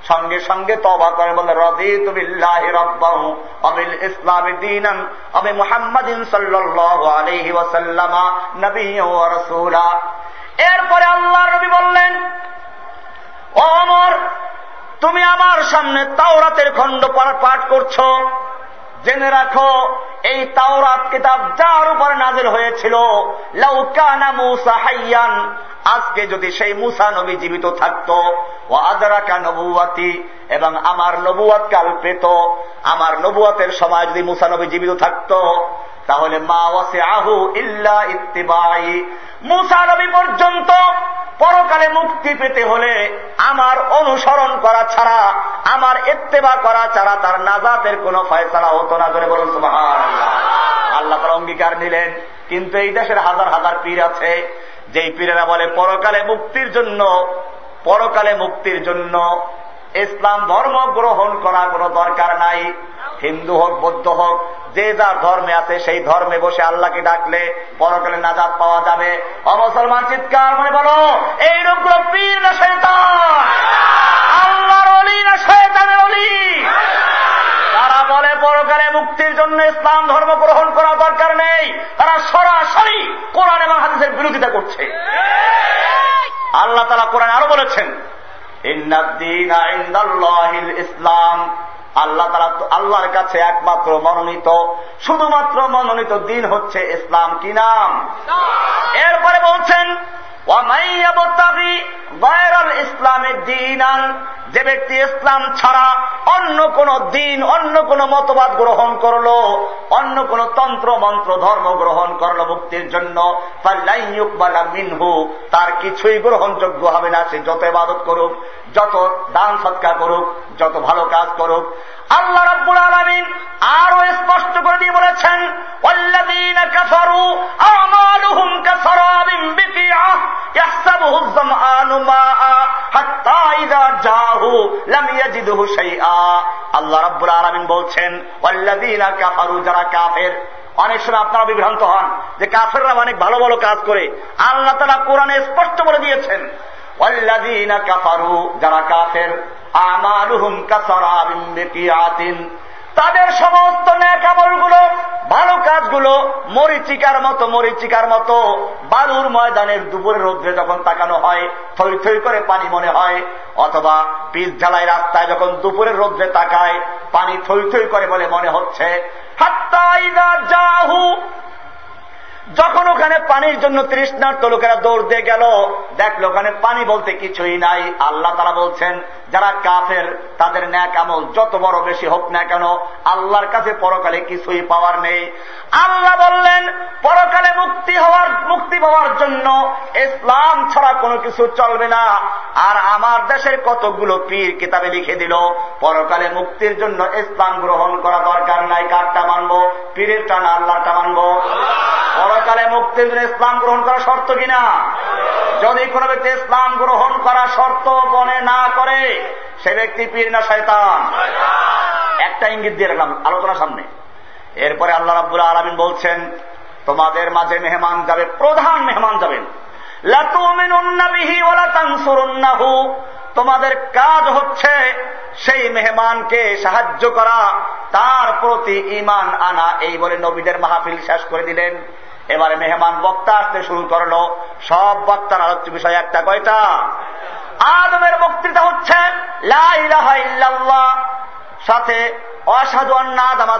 সঙ্গে সঙ্গে তবা করে বলে রদি তুবিল্লাহ রব্বাহু অবিল ইসলামী দিনান অবে মুহাম্মাদিন সাল্লাল্লাহু এরপরে আল্লাহর নবী বললেন অমর, তুমি আমার সামনে তাওরাতের খণ্ড পাঠ করছ। জেনে রাখো, এই তাওরাত কিতাব যার উপরে নাজিল হয়েছিল লাউকানা মুসা হাইয়ান, আজকে যদি সেই মুসা নবী জীবিত থাকত ও আদরাকা নবুয়াতি এবং আমার নবুয়াত কাল পেত আমার নবুয়াতের সময় যদি মুসা নবী জীবিত থাকত, তাহলে মা ওয়াসে আহু ইল্লা ইত্তিবাই। মুসা নবী পর্যন্ত পরকালে মুক্তি পেতে হলে আমার অনুসরণ করা ছাড়া, আমার এত্তেবা করা ছাড়া তার নাজাতের কোন ফয়সলা হতো না। করে বলুন আল্লাহ তার অঙ্গীকার নিলেন। কিন্তু এই দেশের হাজার হাজার পীর আছে, যেই পীরেরা বলে, পরকালে মুক্তির জন্য, পরকালে মুক্তির জন্য ইসলাম ধর্ম গ্রহণ করা কোনো দরকার নাই। হিন্দু হোক, বৌদ্ধ হোক, যে যার ধর্মে আছে সেই ধর্মে বসে আল্লাহকে ডাকলে পরকালে নাজাদ পাওয়া যাবে। অমুসলমান চিৎকার মানে বলো এই রোগগুলো পীর না শৈতান আল্লাহর অলি না শৈতানের অলি তারা বলে, পরকালে মুক্তির জন্য ইসলাম ধর্ম গ্রহণ করা দরকার নেই। তারা সরাসরি কোরআন এবং হাদিসের বিরোধিতা করছে। আল্লাহ তালা কোরআন আরও বলেছেন ইসলাম। আল্লাহ তারা আল্লাহর কাছে একমাত্র মনোনীত। শুধুমাত্র মনোনীত দিন হচ্ছে ইসলাম কি নাম। এরপরে বলছেন যে ব্যক্তি ইসলাম ছাড়া অন্য কোন দিন, অন্য কোন মতবাদ গ্রহণ করল, অন্য কোন তন্ত্র, মন্ত্র, ধর্ম গ্রহণ করল মুক্তির জন্য মিনহু, তার কিছুই গ্রহণযোগ্য হবে না, সে যত ইবাদত করুক, যত দান সৎকার করুক, যত ভালো কাজ করুক। আল্লাহ রব্বুল আলমিন আরও স্পষ্ট করে দিয়ে বলেছেন আল্লাহ রব্বুল আলমিন বলছেন অনেক সময় আপনারা বিভ্রান্ত হন যে কাফেররা অনেক ভালো ভালো কাজ করে। আল্লাহ তালা কোরআনে স্পষ্ট করে দিয়েছেন কাফারু, যারা কাফের কাসারাবিন তাদের সমস্তগুলো ভালো কাজগুলো মরিচিকার মতো মরিচিকার মতো বালুর ময়দানের দুপুরের রোদ্রে যখন তাকানো হয়, থই থই করে পানি মনে হয়, অথবা পিস ঝালাই রাস্তায় যখন দুপুরের রোদ্রে তাকায়, পানি থই থই করে বলে মনে হচ্ছে যখন ওখানে পানির জন্য তৃষ্ণার্ত লোকেরা দৌড় দিয়ে গেল, দেখল ওখানে পানি বলতে কিছুই নাই। আল্লাহ তারা বলছেন যারা কাফের, তাদের ন্যাক আমল যত বড় বেশি হোক না কেন, আল্লাহর কাছে পরকালে কিছুই পাওয়ার নেই। আল্লাহ বললেন, পরকালে মুক্তি হওয়ার, মুক্তি পাওয়ার জন্য ইসলাম ছাড়া কোনো কিছু চলবে না। আর আমার দেশের কতগুলো পীর কিতাবে লিখে দিল, পরকালে মুক্তির জন্য ইসলাম গ্রহণ করা দরকার নাই। কারটা মানব? পীরের টানা আল্লাহটা মানব? পরকালে মুক্তির জন্য ইসলাম গ্রহণ করা শর্ত কিনা যদি কোনো ব্যক্তি ইসলাম গ্রহণ করা শর্ত মনে না করে সে ব্যক্তি পীর না শয়তান? একটা ইঙ্গিত দিয়ে রাখলাম আলোচনা সামনে। এরপরে আল্লাহ রাবুল আলমিন বলছেন, তোমাদের মাঝে মেহমান যাবে, প্রধান মেহমান যাবেন। তোমাদের কাজ হচ্ছে সেই মেহমানকে সাহায্য করা, তার প্রতি ইমান আনা, এই বলে নবীদের মাহফিল শেষ করে দিলেন। এবারে মেহমান বক্তা আসতে শুরু করল। সব বক্তার আলোচ্য বিষয় একটা, কয়টা? আদমের সাথে অসাধু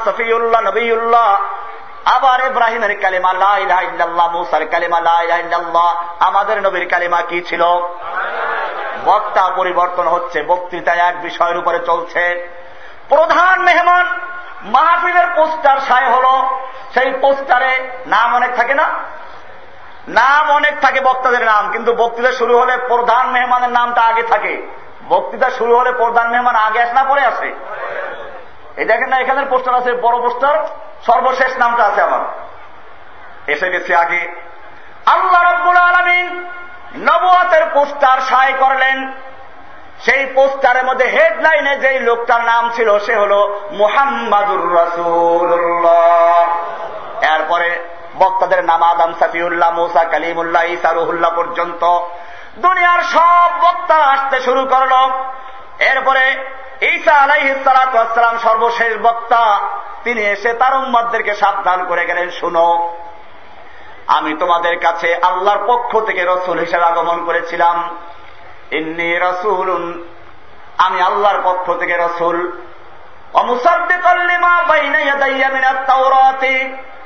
সফিউল্লাহ, নবীউল্লাহ, আবার ইব্রাহিমের কালিমা লাহ মুসার কালিমা লাহ আমাদের নবীর কালিমা কি ছিল? বক্তা পরিবর্তন হচ্ছে বক্তৃতায় এক বিষয়ের উপরে চলছে। প্রধান মেহমান, মাহফিলের পোস্টার সায় হল, সেই পোস্টারে নাম অনেক থাকে না? নাম অনেক থাকে বক্তাদের নাম, কিন্তু বক্তৃতা শুরু হলে প্রধান মেহমানের নামটা আগে থাকে। বক্তৃতা শুরু হলে প্রধান মেহমান আগে আসে না, পরে আসে। এই দেখেন না, এখানের পোস্টার আছে, বড় পোস্টার, সর্বশেষ নামটা আছে আমার। এসে গেছে আগে। আল্লাহ রব্বুল আলমিন নবুয়াতের পোস্টার সায় করলেন। সেই পোস্টারের মধ্যে হেডলাইনে যেই লোকটার নাম ছিল, সে হল মুহাম্মাদুর রসুল্লাহ এরপরে বক্তাদের নাম আদম সাফিউল্লাহ, মুসা কালিমুল্লাহ ইসারুহুল্লাহ পর্যন্ত দুনিয়ার সব বক্তারা আসতে শুরু করল। এরপরে ঈসা আলাইহিসালাম সর্বশেষ বক্তা, তিনি এসে তার উম্মাদদেরকে সাবধান করে গেলেন, শুনো, আমি তোমাদের কাছে আল্লাহর পক্ষ থেকে রসুল হিসেবে আগমন করেছিলাম। ইন্নি রসুল আমি আল্লাহর পক্ষ থেকে রসুল।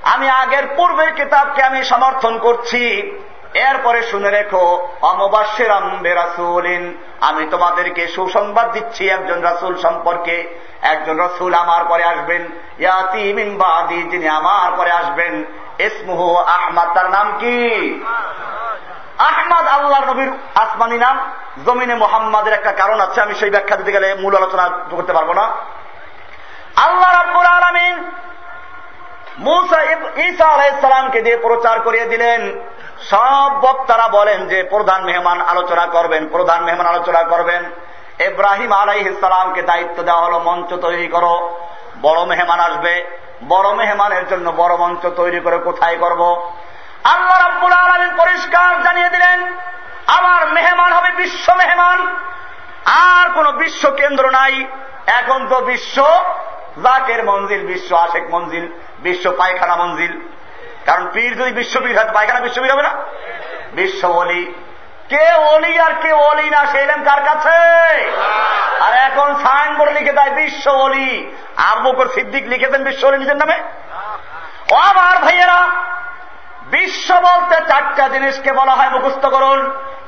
আমি আগের পূর্বের কিতাবকে আমি সমর্থন করছি। এরপরে শুনে রেখো অমবাস্যের রাসুলিন আমি তোমাদেরকে সুসংবাদ দিচ্ছি একজন রাসুল সম্পর্কে। একজন রসুল আমার পরে আসবেন। যিনি আমার পরে আসবেন। ইসমুহ আহমাদ, তার নাম কি? আহমদ আল্লাহ নবীর আসমানি নাম। জমিনে মোহাম্মদের একটা কারণ আছে, আমি সেই ব্যাখ্যা দিতে গেলে মূল আলোচনা করতে পারব না। আল্লাহ রাব্বুল আলমিন মুসা ঈসা আলাইসালামকে দিয়ে প্রচার করিয়ে দিলেন। সব বক্তারা বলেন যে প্রধান মেহমান আলোচনা করবেন, প্রধান মেহমান আলোচনা করবেন। ইব্রাহিম আলাই ইসলামকে দায়িত্ব দেওয়া হলো, মঞ্চ তৈরি করো। বড় মেহমান আসবে। বড় মেহমানের জন্য বড় মঞ্চ তৈরি করে কোথায় করব? আল্লাহ রাব্বুল আলমিন পরিষ্কার জানিয়ে দিলেন, আমার মেহমান হবে বিশ্ব মেহমান। আর কোন বিশ্ব কেন্দ্র নাই। এখন তো বিশ্ব জাকের মঞ্জিল, বিশ্ব আশেক মঞ্জিল, বিশ্ব পায়খানা মঞ্জিল। কারণ পীর যদি বিশ্বপীর হয় পায়খানা বিশ্বপীর হবে না? বিশ্ব বলি কে অলি আর কে অলি না, সে এলেন কার কাছে? আর এখন সাইনবোর্ড লিখে দেয় বিশ্ব অলি আবু বকর সিদ্দিক লিখেছেন বিশ্ব অলি নিজের নামে? ও আমার ভাইয়েরা, বিশ্ব বলতে চারটা জিনিসকে বলা হয়, মুখস্থ করুন।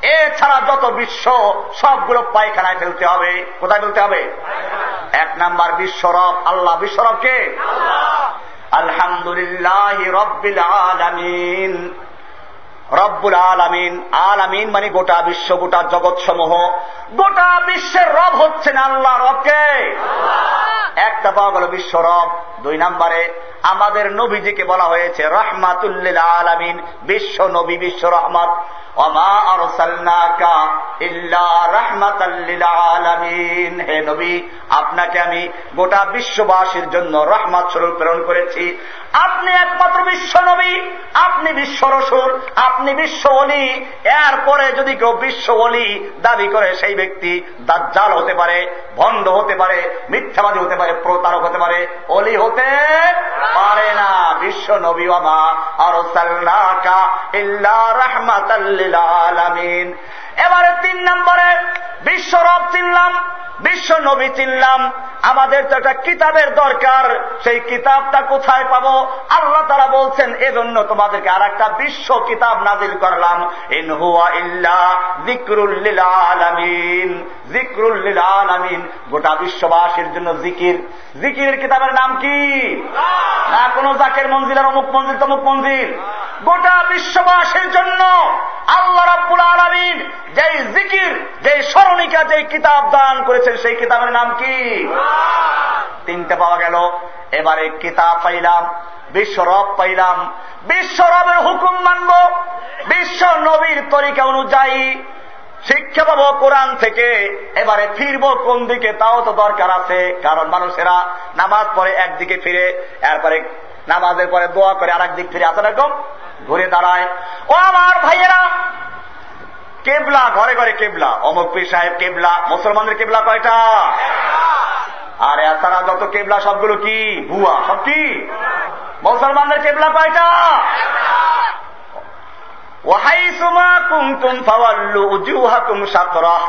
এছাড়া যত বিশ্ব, সবগুলো পায়খানায় ফেলতে হবে। কোথায় ফেলতে হবে? এক নাম্বার বিশ্বরব আল্লাহ বিশ্বরবকে আলহামদুলিল্লাহ রব্বিল আলামিন। রব্বুল আলামিন। আলামিন মানে গোটা বিশ্ব গোটা জগৎ সমূহ গোটা বিশ্বের রব হচ্ছেন আল্লাহ রবকে। একটা পাওয়া গেল বিশ্ব রব দুই নম্বরে আমাদের নবীজিকে বলা হয়েছে রহমাতুল্লিল আলামিন বিশ্ব নবী বিশ্ব রহমত। অমা আরসালনাকা ইল্লা রাহমাতাল্লিল আলামিন। হে নবী আপনাকে আমি গোটা বিশ্ববাসীর জন্য রহমত স্বরূপ প্রেরণ করেছি। আপনি একমাত্র বিশ্ব নবী আপনি বিশ্ব রসুর আপনি বিশ্ব অলি এরপরে যদি কেউ বিশ্ব অলি দাবি করে, সেই ব্যক্তি দাজ্জাল হতে পারে, ভণ্ড হতে পারে, মিথ্যাবাদী হতে পারে, প্রতারক হতে পারে অলি হতে পারে না। বিশ্ব নবী বাবা আর ইল্লা এবারে তিন নম্বরে, বিশ্ব রব চিনলাম, বিশ্ব নবী চিনলাম। আমাদের তো একটা কিতাবের দরকার, সেই কিতাবটা কোথায় পাবো? আল্লাহ তারা বলছেন, এজন্য তোমাদেরকে আর একটা বিশ্ব কিতাব নাজিল করলাম। গোটা বিশ্ববাসীর জন্য জিকির জিকিরের কিতাবের নাম কি? না, কোন জাকের মঞ্জিল আর অমুক মঞ্জিল, তমুক মঞ্জিল। গোটা বিশ্ববাসীর জন্য আল্লাহ রাব্বুল আলামিন যেই জিকির যেই স্মরণিকা যেই কিতাব দান করেছেন সেই কিতাবের নাম কি? তিনটে পাওয়া গেল। এবারে কিতাব পাইলাম বিশ্ব রব পাইলাম। বিশ্ব রবের হুকুম মানব। বিশ্ব নবীর তরিকা অনুযায়ী শিক্ষা পাবো কোরআন থেকে। এবারে ফিরবো কোন দিকে? তাও তো দরকার আছে। কারণ মানুষেরা নামাজ পড়ে একদিকে ফিরে এরপরে নামাজের পরে দোয়া করে আর দিক ফিরে আসার একদম ঘুরে দাঁড়ায়। ও আমার ভাইয়েরা, কেবলা, ঘরে ঘরে কেবলা। অমুক পীর সাহেব কেবলা, মুসলমানদের কেবলা কয়টা? আর এছাড়া যত কেবলা, সবগুলো কি? ভুয়া, সব কি? মুসলমানদের কেবলা কয়টা?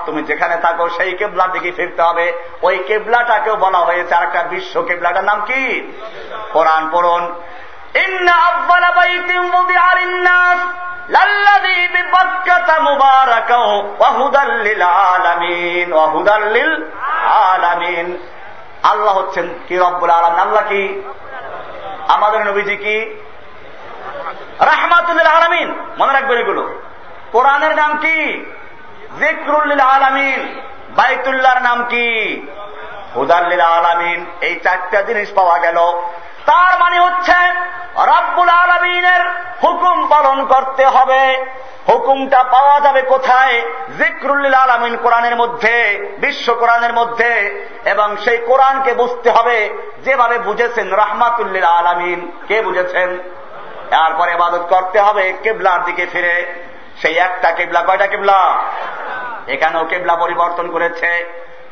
তুমি যেখানে থাকো, সেই কেবলার দিকে ফিরতে হবে। ওই কেবলাটাকেও বলা হয়েছে আর একটা বিশ্ব কেবলাটার নাম কি? কোরআন পড়ুন। আল্লাহ হচ্ছেন কি রব্বুল আলম আল্লাহ কি? আমাদের নবীজি কি? রাহমাতুল্লিল আলমিন। মনে রাখবেন এগুলো। কোরআনের নাম কি? জিক্রুল্লিল আলমিন। বাইতুল্লাহর নাম কি? হুদাল্লিল আলমিন। এই চারটা জিনিস পাওয়া গেল। তার মানে হচ্ছে রব্বুল আলমিনের হুকুম পালন করতে হবে। হুকুমটা পাওয়া যাবে কোথায়? জিক্রুল্লিল আলমিন কোরআনের মধ্যে, বিশ্ব কোরআনের মধ্যে। এবং সেই কোরআনকে বুঝতে হবে। যেভাবে বুঝেছেন রহমাতুল্লিল আলমিন। কে বুঝেছেন? তারপরে ইবাদত করতে হবে, কেবলার দিকে ফিরে। সেই একটা কেবলা, কয়টা কেবলা? এখানেও কেবলা পরিবর্তন করেছে।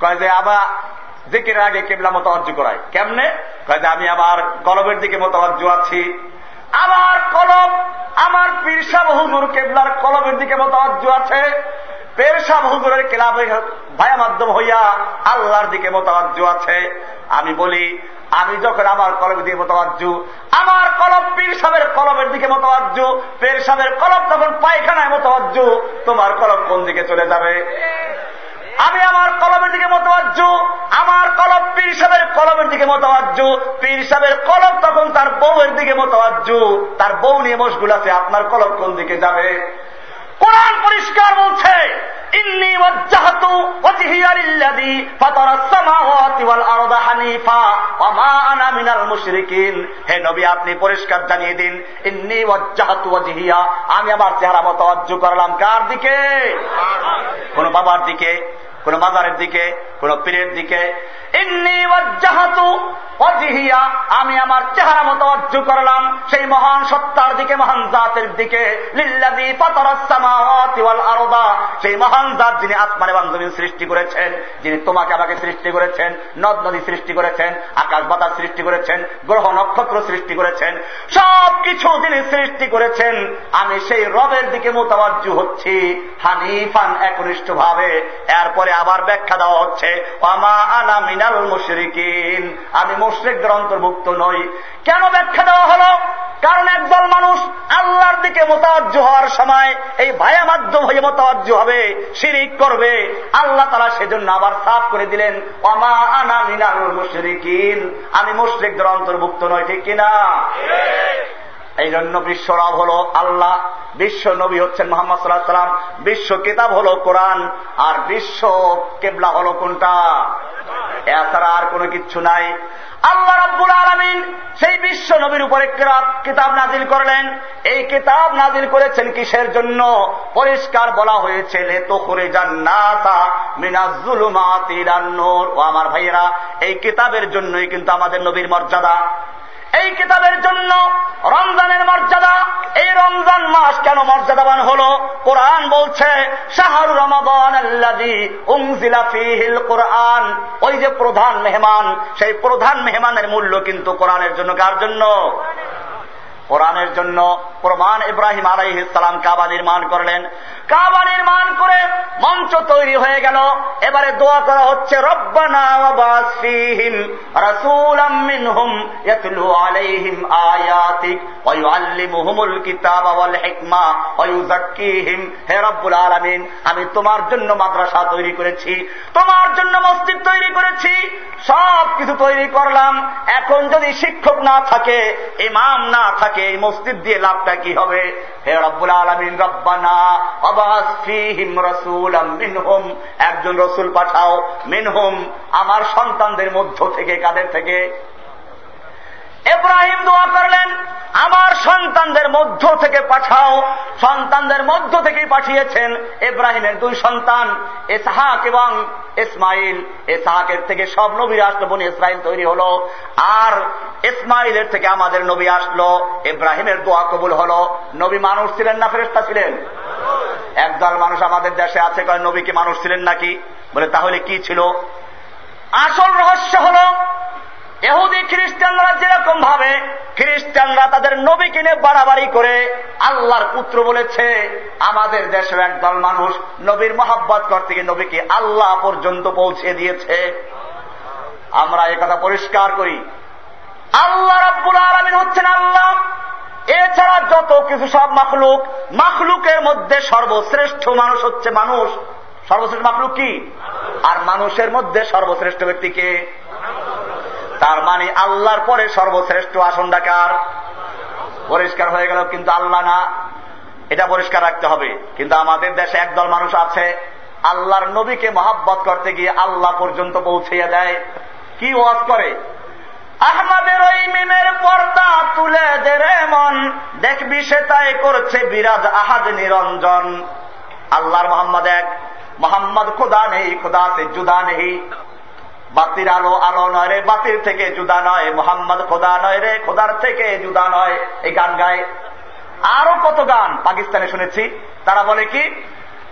কয় যে আবার জিকির আগে কেবলা মোতাবজ্জ করায় কেমনে? কয় যে আমি আবার কলবের দিকে মোতাবজ্জ আছি। আমার কলব, আমার পীরসা হুজুর কেবলার কলবের দিকে মোতাবজ্জ আছে। পেরসাব হুজুরের কেলাবে ভায়া মাধ্যম হইয়া আল্লাহর দিকে মোতাবজ্জ আছে। আমি বলি, আমি যখন আমার কলমের দিকে মোতাবাজ্জু, আমার কলম পীর সাহেবের কলমের দিকে মোতাবাজ্জু পীর সাহেবের কলম তখন পায়খানায় মোতাবাজ্জু, তোমার কলম কোন দিকে চলে যাবে? আমি আমার কলমের দিকে মোতাবাজ্জু, আমার কলম পীর সাহেবের কলমের দিকে মোতাবাজ্জু পীর সাহেবের কলম তখন তার বউয়ের দিকে মোতাবাজ্জু, তার বউ নিয়ে মশগুল আছে, আপনার কলম কোন দিকে যাবে? কোরআন পরিষ্কার বলছে ইন্নি ওয়াজ্জাহতু ওয়াজহিয়া লিল্লাযী ফাতারাস সামাওয়াতি ওয়াল আরদা হানিফা ওয়া মা আনা মিনাল মুশরিকিন। হে নবী আপনি পরিষ্কার জানিয়ে দিন ইন্নি ওয়াজ্জাহতু ওয়াজহিয়া। আমি আমার চেহারা মতওয়াজ্জু করলাম। কার দিকে। কোন বাবার দিকে। কোন মাজারের দিকে, কোন পীরের দিকে আমি আমার চেহারা মতো অর্জ করলাম সেই মহান সত্তার দিকে, মহান জাতের দিকে সেই মহান জাত যিনি আসমান এবং জমিন সৃষ্টি করেছেন, যিনি তোমাকে আমাকে সৃষ্টি করেছেন, নদ নদী সৃষ্টি করেছেন, আকাশ বাতাস সৃষ্টি করেছেন, গ্রহ নক্ষত্র সৃষ্টি করেছেন সব কিছু যিনি সৃষ্টি করেছেন, আমি সেই রবের দিকে মোতাবাজ্জু হচ্ছি হানিফান একনিষ্ঠ ভাবে এরপরে আবার ব্যাখ্যা দেওয়া হচ্ছে আমা মুশ্রিকদের অন্তর্ভুক্ত নই। কেন ব্যাখ্যা দেওয়া হলো? কারণ একদল মানুষ আল্লাহর দিকে মোতাজ্জ হওয়ার সময় এই ভায়া মাধ্যম হয়ে মোতাজ্জ হবে, শিরিক করবে। আল্লাহ তারা সেজন্য আবার সাফ করে দিলেন অমা আনা মিনাল মুশরিকিন। আমি মুশ্রিকদের অন্তর্ভুক্ত নয় ঠিক কিনা? এই জন্য বিশ্ব রব হল আল্লাহ, বিশ্ব নবী হচ্ছেন মোহাম্মদ সাল্লাহ সাল্লাম বিশ্ব কিতাব হল কোরআন, আর বিশ্ব কেবলা হল কোনটা? এছাড়া আর কোনো কিচ্ছু নাই। আল্লাহ রব্বুল আলমিন সেই বিশ্ব নবীর উপরে কিতাব নাজিল করলেন। এই কিতাব নাজিল করেছেন কিসের জন্য? পরিষ্কার বলা হয়েছে লেতো করে জান্নাতা মিনাজুলুমাতিরান্নোর ও আমার ভাইয়েরা, এই কিতাবের জন্যই কিন্তু আমাদের নবীর মর্যাদা। এই কিতাবের জন্য রমজানের মর্যাদা, এই রমজান মাস কেন মর্যাদাবান হল? কোরআন বলছে, শাহরু রমাবান কোরআন। ওই যে প্রধান মেহমান, সেই প্রধান মেহমানের মূল্য কিন্তু কোরআনের জন্য কার জন্য? কোরআনের জন্য। প্রমাণ ইব্রাহিম আলাই ইসলাম কাবা নির্মাণ করলেন। কাবা নির্মাণ করে মঞ্চ তৈরি হয়ে গেল। এবারে দোয়া করা হচ্ছে আমি তোমার জন্য মাদ্রাসা তৈরি করেছি, তোমার জন্য মসজিদ তৈরি করেছি সব কিছু তৈরি করলাম। এখন যদি শিক্ষক না থাকে, ইমাম না থাকে, এই মসজিদ দিয়ে লাভটা কি হবে? হে রব্বুল আলমিন, রব্বানা একজন রসুল পাঠাও মিনহুম। আমার সন্তানদের মধ্য থেকে, কাদের থেকে? এব্রাহিম দোয়া করলেন, আমার সন্তানদের মধ্য থেকে পাঠাও। সন্তানদের মধ্য থেকেই পাঠিয়েছেন এব্রাহিমের দুই সন্তান এসহাক এবং ইসমাইল। এসহাকের থেকে সব নবীর আসলো, বনি ইসরায়েল তৈরি হলো। আর ইসমাইলের থেকে আমাদের নবী আসলো। ইব্রাহিমের দোয়া কবুল হলো। নবী মানুষ ছিলেন না ফেরেস্তা ছিলেন? একদল মানুষ আমাদের দেশে আছে, কয়, নবী কি মানুষ ছিলেন নাকি? বলে, তাহলে কি ছিল? আসল রহস্য হল এহুদি খ্রিস্টানরা যেরকম ভাবে খ্রিস্টানরা তাদের নবী কিনে বাড়াবাড়ি করে আল্লাহর পুত্র বলেছে, আমাদের দেশের একদল মানুষ নবীর মহাব্বত করতে গিয়ে নবীকে আল্লাহ পর্যন্ত পৌঁছে দিয়েছে। আমরা কথা পরিষ্কার করি। আল্লাহ রাব্বুল আলমিন হচ্ছেন আল্লাহ। এছাড়া যত কিছু সব মাখলুক, মাখলুকের মধ্যে সর্বশ্রেষ্ঠ মানুষ হচ্ছে মানুষ। সর্বশ্রেষ্ঠ মাখলুক কি? আর মানুষের মধ্যে সর্বশ্রেষ্ঠ ব্যক্তিকে তার মানে আল্লাহর পরে সর্বশ্রেষ্ঠ আসন ডাকার পরিষ্কার হয়ে গেল, কিন্তু আল্লাহ না। এটা পরিষ্কার রাখতে হবে। কিন্তু আমাদের দেশে একদল মানুষ আছে, আল্লাহর নবীকে মহাব্বত করতে গিয়ে আল্লাহ পর্যন্ত পৌঁছিয়ে দেয়। কি ওয়াজ করে? আহমাদের ওই মিমের পর্দা তুলে দে মন। দেখবি সে তাই করছে বিরাজ আহাজ নিরঞ্জন। আল্লাহর মোহাম্মদ এক, মোহাম্মদ খোদা নেই, খোদা সে জুদা নেই। বাতির আলো আলো নয় রে, বাতির থেকে জুদা নয়। মোহাম্মদ খোদা নয় রে, খোদার থেকে জুদা নয়। এই গান গায়। আরও কত গান? পাকিস্তানে শুনেছি। তারা বলে কি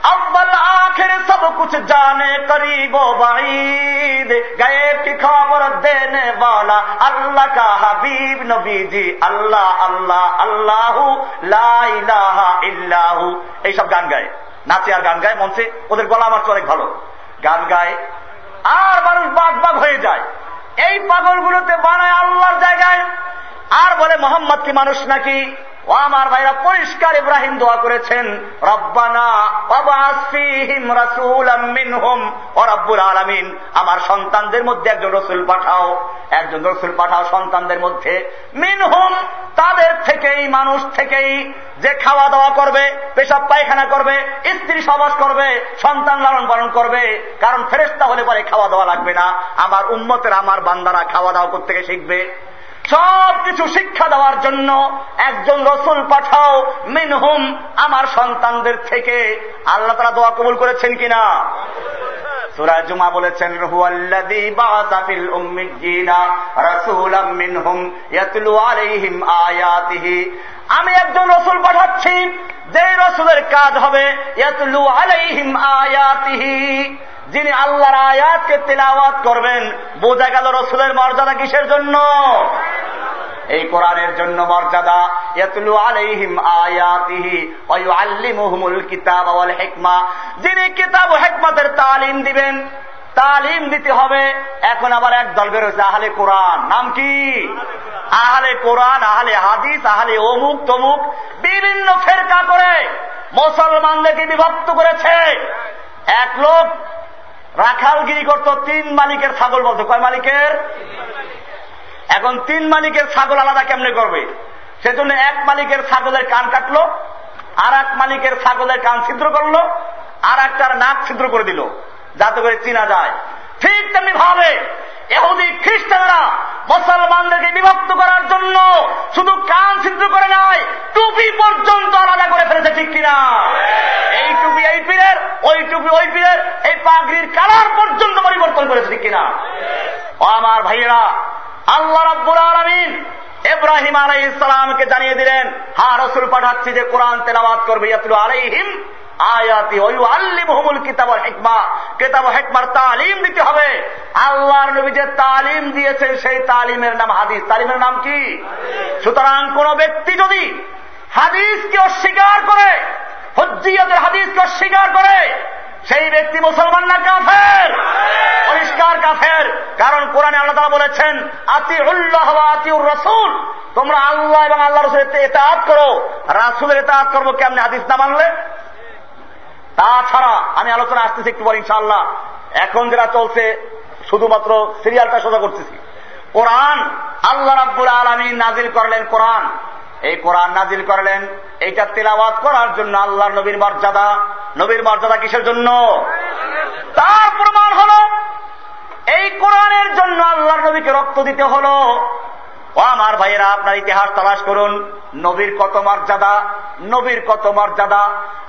अव्वल आखिर सब कुछ जाने करीब बाईद गए की खबर देने वाला अल्लाह का हबीब नबी जी আল্লাহ আল্লাহ আল্লাহু লাহা ইল্লাহু এইসব গান গায় নাচে আর গান গায় মঞ্চে ওদের গলা আমার অনেক ভালো গান গায় আর মানুষ বাদ বাদ হয়ে যায় এই পাগলগুলোতে বানায় আল্লাহর জায়গায় আর বলে মোহাম্মদ কি মানুষ নাকি ও আমার ভাইরা, পরিষ্কার ইব্রাহিম দোয়া করেছেন, রব্বানা আলামিন, আমার সন্তানদের মধ্যে একজন রসুল পাঠাও একজন রসুল পাঠাও সন্তানদের মধ্যে। মিনহুম, তাদের থেকেই, মানুষ থেকেই, যে খাওয়া দাওয়া করবে, পেশাব পায়খানা করবে, স্ত্রী সবাস করবে, সন্তান লালন পালন করবে, কারণ ফেরেস্তা হলে পরে খাওয়া দাওয়া লাগবে না। আমার উম্মতের, আমার বান্দারা খাওয়া দাওয়া করতে শিখবে। সব কিছু শিক্ষা দেওয়ার জন্য একজন রসুল পাঠাও মিনহুম আমার সন্তানদের থেকে। আল্লাহ তারা দোয়া কবুল করেছেন কিনা? সুরা জুমা বলেছেন রহুয়াল্লাযী বাআসা মিনহুম আয়াতিহি। আমি একজন রসুল পাঠাচ্ছি যে রসুলের কাজ হবে আলাইহিম আয়াতিহি। যিনি আল্লাহর আয়াতকে তেলাওয়াত করবেন, বোঝা গেল রসুলের মর্যাদা কিসের জন্য? এই কোরআনের জন্য মর্যাদা। ইয়াতলু আলাইহিম আয়াতিহি ওয়া ইউআল্লিমুহুমুল কিতাব ওয়াল হিকমা। যিনি কিতাব ও হিকমতের তালিম দিবেন, তালিম দিতে হবে। এখন আবার এক দল বেরোছে আহলে কোরআন। নাম কি? আহলে কোরআন, আহলে হাদিস, আহলে অমুক, তমুক। বিভিন্ন ফেরকা করে মুসলমানদেরকে বিভক্ত করেছে। এক লোক রাখালগিরি করত তিন মালিকের ছাগল বলতো। কয় মালিকের? এখন তিন মালিকের ছাগল আলাদা কেমনে করবে? সেজন্য এক মালিকের ছাগলের কান কাটলো, আর এক মালিকের ছাগলের কান ছিদ্র করল, আর একটার নাক ছিদ্র করে দিল, যাতে করে চিনা যায়। ঠিক তেমনি ভাবে এহুদি খ্রিস্টানরা মুসলমানদেরকে বিভক্ত করার জন্য শুধু কান ছিদ্র করে নাই, টুপি পর্যন্ত আলাদা করে ফেলেছে, ঠিক কিনা? এই টুপি এই পীরের, ওই টুপি ওই পীরের, এই পাগড়ির কালার পর্যন্ত পরিবর্তন করেছে, ঠিক কিনা? ও আমার ভাইয়েরা, আল্লাহ রাব্বুল আলমিন এব্রাহিম আলাই ইসলামকে জানিয়ে দিলেন হা রসুল পাঠাচ্ছি যে কোরআন তেলাবাদ করবে, ইয়াতুল আলাইহিম আয়াতি ওই আল্লিমহুমুল কিতাব হেকমা। কিতাব হেকমার তালিম দিতে হবে। আল্লাহর নবী যে তালিম দিয়েছেন সেই তালিমের নাম হাদিস। তালিমের নাম কি? সুতরাং কোন ব্যক্তি যদি হাদিসকে অস্বীকার করে হজ্জিয়তের হাদিসকে অস্বীকার করে সেই ব্যক্তি মুসলমান না কাফের? পরিষ্কার কাফের। কারণ কোরআনে আল্লাহ তারা বলেছেন আতি উল্লাহ আতিউর রসুল। তোমরা আল্লাহ এবং আল্লাহ রসুলের এতাহাত করো। রাসুলের এতাহাত করব কেমনি? হাদিস না মানলে? তাছাড়া আমি আলোচনা আসতেছি একটু পর ইনশাল্লাহ এখন যেটা চলছে, শুধুমাত্র সিরিয়ালটা সোজা করতেছি। কোরআন আল্লাহ রাব্বুল আলমী নাজিল করলেন কোরআন। এই কোরআন নাজিল করলেন, এইটা তেলাওয়াত করার জন্য আল্লাহর নবীর মর্যাদা। নবীর মর্যাদা কিসের জন্য? তার প্রমাণ হল, এই কোরআনের জন্য আল্লাহর নবীকে রক্ত দিতে হল। ও আমার ভাইয়েরা, আপনার ইতিহাস তালাশ করুন। নবীর কত মর্যাদা, নবীর কত মর্যাদা।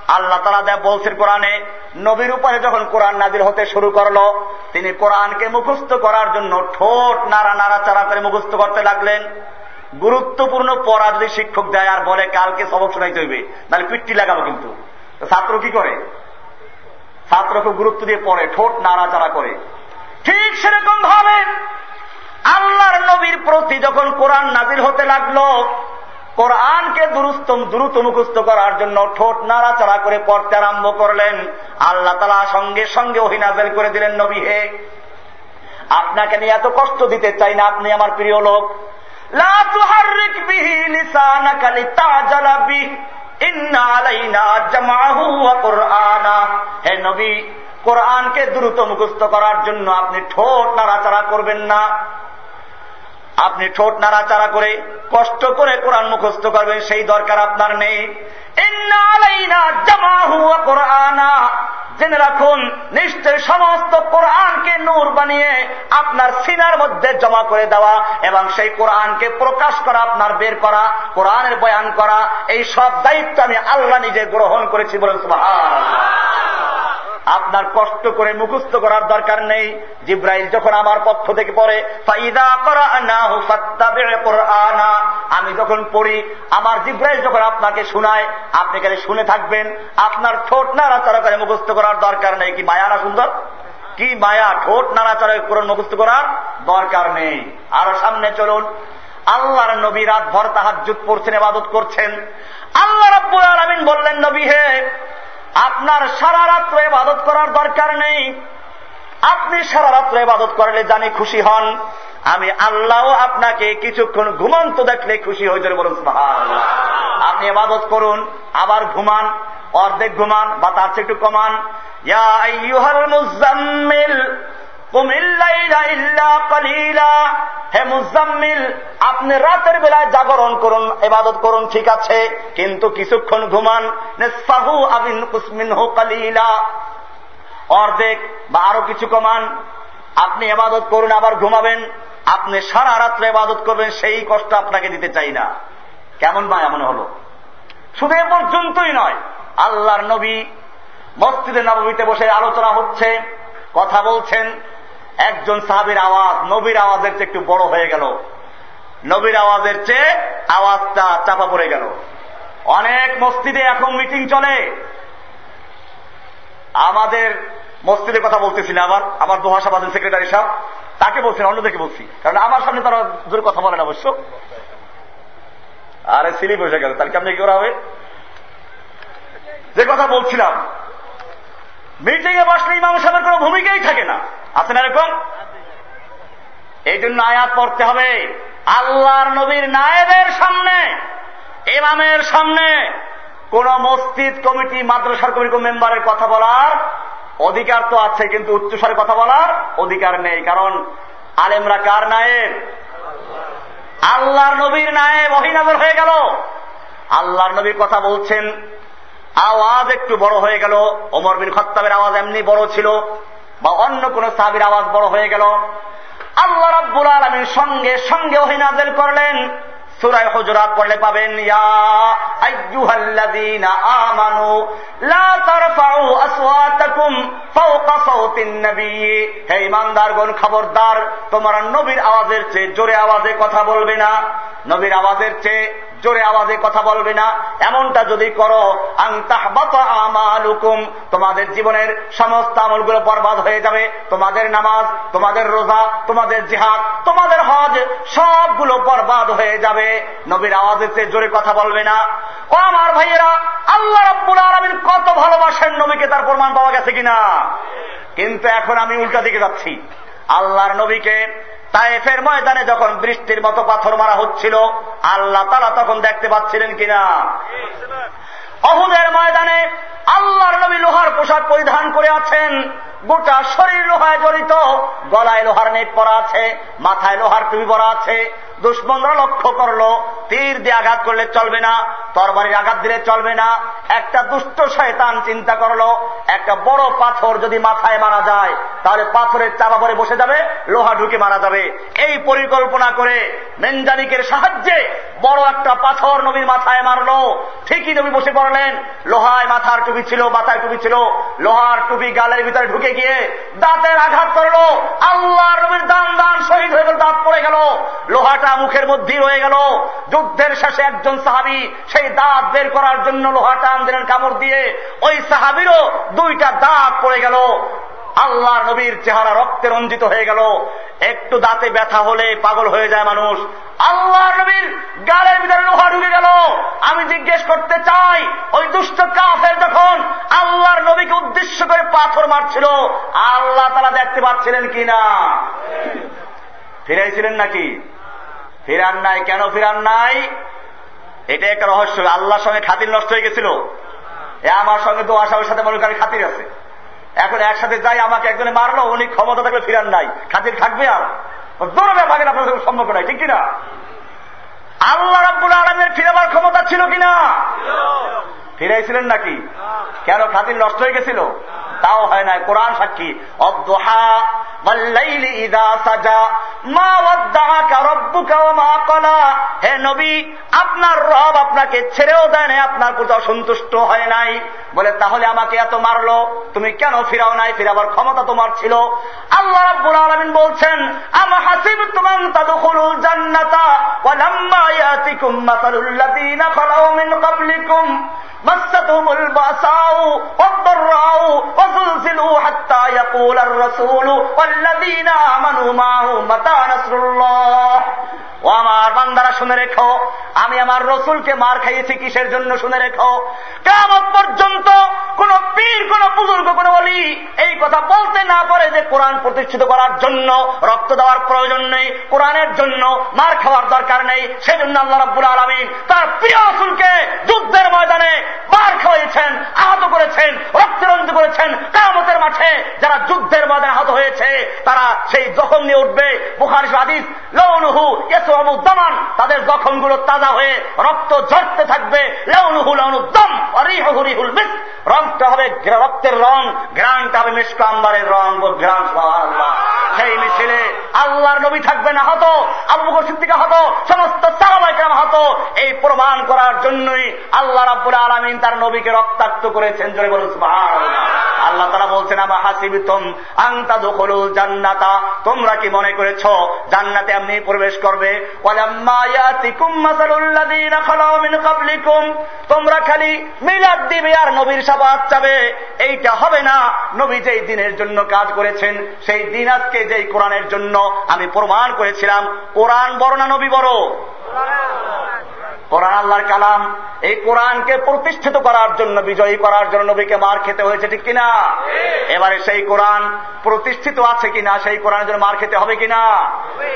আল্লাহ তালা দেব বলছেন কোরআনে, নবীর উপরে যখন কোরআন নাজির হতে শুরু করল, তিনি কোরআনকে মুখস্থ করার জন্য ঠোঁট নাড়া নাড়াচাড়া করে মুখস্থ করতে লাগলেন। গুরুত্বপূর্ণ পড়া যদি শিক্ষক দেয় আর বলে, কালকে সবক শোনাইতে হইবে তাহলে পিট্টি লাগাবো কিন্তু। ছাত্র কি করে? ছাত্র খুব গুরুত্ব দিয়ে পড়ে, ঠোঁট নাড়াচাড়া করে। ঠিক সেরকম ভাবে আল্লাহর নবীর প্রতি যখন কোরআন নাজির হতে লাগল, কোরআনকে দুরুস্তম দ্রুত মুখস্থ করার জন্য ঠোঁট নাড়াচাড়া করে পড়তে আরম্ভ করলেন। আল্লাহ তালা সঙ্গে সঙ্গে অহিনাজেল করে দিলেন, নবী হে, আপনাকে নিয়ে এত কষ্ট দিতে চাই না, আপনি আমার প্রিয় লোক। কোরআনকে দ্রুত মুখস্থ করার জন্য আপনি ঠোঁট নাড়াচাড়া করবেন না। আপনি ঠোঁট নাড়াচাড়া করে কষ্ট করে কোরআন মুখস্থ করবেন, সেই দরকার আপনার নেই। জেনে রাখুন, নিশ্চয় সমস্ত কোরআনকে নূর বানিয়ে আপনার সিনার মধ্যে জমা করে দেওয়া এবং সেই কোরআনকে প্রকাশ করা, আপনার বের করা, কোরআনের বয়ান করা, এই সব দায়িত্ব আমি আল্লাহ নিজে গ্রহণ করেছি বলেন আপনার কষ্ট করে মুখস্থ করার দরকার নেই। জিব্রাইল যখন আমার পক্ষ থেকে পড়ে আমি যখন পড়ি, আমার জিব্রাইল যখন আপনাকে শোনায়, আপনি কেন শুনে থাকবেন, আপনার ঠোঁট নাড়াচাড়া করে মুখস্থ করার দরকার নেই। কি মায়া না সুন্দর? কি মায়া, ঠোঁট নাড়াচাড়া করে মুখস্থ করার দরকার নেই। আরও সামনে চলুন। আল্লাহর নবী রাত ভর তাহার যুগ পড়ছেন এবাদত করছেন। আল্লাহ রব্বুল আলমিন বললেন, নবী হে আপনার সারা রাত্র এবাদত করার দরকার নেই। আপনি সারা রাত্র এবাদত করলে জানি খুশি হন। আমি আল্লাহ আপনাকে কিছুক্ষণ ঘুমন্ত দেখলে খুশি যাবে বলুন আপনি এবাদত করুন, আবার ঘুমান, অর্ধেক ঘুমান বা তার চেয়ে একটু কমান মুজাম্মিল হে মুজাম্মিল, আপনি রাতের বেলায় জাগরণ করুন এবাদত করুন, ঠিক আছে, কিন্তু কিছুক্ষণ ঘুমান। আবিন কুসমিন কালিলা। অর্ধেক বা আরও কিছু কমান। আপনি এবাদত করুন, আবার ঘুমাবেন। আপনি সারা রাত্রে এবাদত করবেন, সেই কষ্ট আপনাকে দিতে চাই না। কেমন বা এমন হলো? শুধু এ পর্যন্তই নয়, আল্লাহর নবী মসজিদে নবমীতে বসে আলোচনা হচ্ছে, কথা বলছেন একজন সাহাবির আওয়াজ, নবীর আওয়াজের চেয়ে একটু বড় হয়ে গেল। নবীর আওয়াজের চেয়ে আওয়াজটা চাপা পড়ে গেল। অনেক মসজিদে এখন মিটিং চলে। আমাদের মসজিদের কথা বলতেছি না আবার, আমার দোহাসাবাদের সেক্রেটারি সাহেব। তাকে বলছি না, অন্যদেরকে বলছি। কারণ আমার সামনে তারা জোর কথা বলেন অবশ্য। আরে সিলিপ বসে গেল, তাহলে কেমনি কি করা হবে? যে কথা বলছিলাম মিটিং এ বসলে ইমাম সাহেবের কোন ভূমিকাই থাকে না। আছে না এরকম? এই জন্য আয়াত পড়তে হবে, আল্লাহর নবীর নায়েবের সামনে, ইমামের সামনে কোন মসজিদ, কমিটি, মাদ্রাসার কমিটি মেম্বারের কথা বলার অধিকার তো আছে, কিন্তু উচ্চস্বরে কথা বলার অধিকার নেই। কারণ আলেমরা কার নায়েব? আল্লাহর নবীর নায়েব অহিনাজর হয়ে গেল। আল্লাহর নবীর কথা বলছেন, আওয়াজ একটু বড় হয়ে গেল। ওমর বিন খত্তাবের আওয়াজ এমনি বড় ছিল। বা অন্য কোন সাবির আওয়াজ বড় হয়ে গেল। আল্লাহ রাব্বুল আলমীর সঙ্গে সঙ্গে অহিনাজের করলেন। সুরায় হজরাত পড়লে পাবেন আমানু লা তারফাউ আসওয়াতাকুম ফাওকা সাউতিন নবী। হে ইমানদারগণ খবরদার, তোমার নবীর আওয়াজের চেয়ে জোরে আওয়াজে কথা বলবে না। নবীর আওয়াজের চেয়ে জোরে আওয়াজে কথা বলবে না। এমনটা যদি করো আমালুকুম, তোমাদের জীবনের সমস্ত আমলগুলো বরবাদ হয়ে যাবে। তোমাদের নামাজ, তোমাদের রোজা, তোমাদের জিহাদ, তোমাদের হজ, সবগুলো বরবাদ হয়ে যাবে। নবীর আওয়াজের চেয়ে জোরে কথা বলবে না। ও আমার ভাইয়েরা, আল্লাহ রব্বুল আলমিন কত ভালোবাসেন নবীকে, তার প্রমাণ পাওয়া গেছে কিনা? কিন্তু এখন আমি উল্টা দিকে যাচ্ছি। আল্লাহর নবীকে তায়েফের ময়দানে যখন বৃষ্টির মতো পাথর মারা হচ্ছিল, আল্লাহ তালা তখন দেখতে পাচ্ছিলেন কিনা? অহুদের ময়দানে আল্লাহর নবী লোহার পোশাক পরিধান করে আছেন। গোটা শরীর লোহায় জড়িত, গলায় লোহার নেট পরা আছে, মাথায় লোহার টুপি পরা আছে। দুশ্মনরা লক্ষ্য করল, তীর দিয়ে আঘাত করলে চলবে না, তরবারির আঘাত দিলে চলবে না। একটা দুষ্ট শয়তান চিন্তা করল, একটা বড় পাথর যদি মাথায় মারা যায়, তাহলে পাথরের চাপা পরে বসে যাবে, লোহা ঢুকে মারা যাবে। এই পরিকল্পনা করে মেনজানিকের সাহায্যে বড় একটা পাথর নবীর মাথায় মারলো। ঠিকই নবী বসে পড়লেন লোহায় মাথার টুপি ছিল মাথায় টুপি ছিল। লোহার টুপি গালের ভিতরে ঢুকে গিয়ে দাঁতের আঘাত করল। আল্লাহ নবীর দান দান শহীদ হয়ে গেল, দাঁত পড়ে গেল। লোহাটা মুখের মধ্যেই রয়ে গেল। যুদ্ধের শেষে একজন সাহাবি সেই দাঁত বের করার জন্য লোহাটা আনদিলেন কামড় দিয়ে ওই সাহাবিরও দুইটা দাঁত পড়ে গেল। আল্লাহ নবীর চেহারা রক্তে রঞ্জিত হয়ে গেল। একটু দাঁতে ব্যথা হলে পাগল হয়ে যায় মানুষ। আল্লাহ নবীর গালের ভিতরে লোহা ঢুকে গেল। আমি জিজ্ঞেস করতে চাই, ওই দুষ্ট কাফের যখন আল্লাহর নবীকে উদ্দেশ্য করে পাথর মারছিল, আল্লাহ তারা দেখতে পাচ্ছিলেন কি না ফিরাইছিলেন নাকি? ফিরান নাই। কেন ফিরান নাই? এটা একটা রহস্য। আল্লাহর সঙ্গে খাতির নষ্ট হয়ে গেছিল। আমার সঙ্গে তো আসামের সাথে মনে খাতির আছে। এখন একসাথে যাই, আমাকে একজনে মারলো, উনি ক্ষমতা থাকলে ফিরান নাই। খাতির থাকবে আর? দৌড়বে ভাগেন আপনার সম্ভব নাই, ঠিক কিনা? আল্লাহ রাব্বুল আলমের ফিরাবার ক্ষমতা ছিল কিনা? ফিরাইছিলেন নাকি? কেন খাতির নষ্ট হয়ে গেছিল? তাও হয় না কোরআন সাক্ষী। হে নবী, আপনার রব আপনাকে ছেড়েও দেয় নাই, আপনার প্রতি অসন্তুষ্ট হয় নাই। বলে, তাহলে আমাকে এত মারলো? তুমি কেন ফিরাও নাই? ফিরাবার ক্ষমতা তোমার ছিল। আল্লাহ রাব্বুল আলামিন বলছেন, আম হাসিবতুম তাদখুলুল জান্নাতা ওয়ালাম্মা ইয়াতিকুম মাসালুল খালাউ মিন ক্বাবলিকুম। مستهم البأساء والضراء وزلزلوا حتى يقول الرسول والذين آمنوا معه متى نصر الله ও আমার বান্দারা শুনে রেখো আমি আমার রসুলকে মার খাইয়েছি কিসের জন্য শুনে রেখো কেমন পর্যন্ত কোন পীর কোন বুজুর্গ কোন বলি এই কথা বলতে না পারে যে কোরআন প্রতিষ্ঠিত করার জন্য রক্ত দেওয়ার প্রয়োজন নেই কোরআনের জন্য মার খাওয়ার দরকার নেই সেজন্য আল্লাহ রাব্বুল আলমিন তার প্রিয় রসুলকে যুদ্ধের ময়দানে মার খাওয়াইছেন, আহত করেছেন রক্তরঞ্জ করেছেন কামতের মাঠে যারা যুদ্ধের ময়দানে আহত হয়েছে, তারা সেই জখম নিয়ে উঠবে। বুখার আদিস লৌনুহু দামান, তাদের জখমগুলো তাজা হয়ে রক্ত ঝরতে থাকবে। লৌনুহু লৌনুদ্দম অরিহুল মিস। রংটা হবে রক্তের রং, ঘ্রাণটা হবে মিষ্ক আম্বারের রং আল্লাহ সেই মিছিলে আল্লাহর নবী থাকবে না হতো আবু সিদ্দিকা হতো সমস্ত সাহাবাইকরাম হতো এই প্রমাণ করার জন্যই আল্লাহ রাব্বুল আলমিন তার নবীকে রক্তাক্ত করেছেন। জোরে বলুন আল্লাহ তারা বলছেন, আমা হাসিবিতম আংতা দখলুল জান্নাতা? তোমরা কি মনে করেছ, জান্নাতে আপনি প্রবেশ করবে? তোমরা খালি মিলাদ দিবে আর নবীর সাবাদ চাবে। এইটা হবে না। নবী যেই দিনের জন্য কাজ করেছেন, সেই দিন আজকে যেই কোরআনের জন্য আমি প্রমাণ করেছিলাম। কোরআন বড় না নবী বড়। কোরআন আল্লাহর কালাম এই কোরআনকে প্রতিষ্ঠিত করার জন্য বিজয়ী করার জন্য নবীকে মার খেতে হয়েছে ঠিক কিনা? এবারে সেই কোরআন প্রতিষ্ঠিত আছে কিনা সেই কোরআনের জন্য মার খেতে হবে কিনা?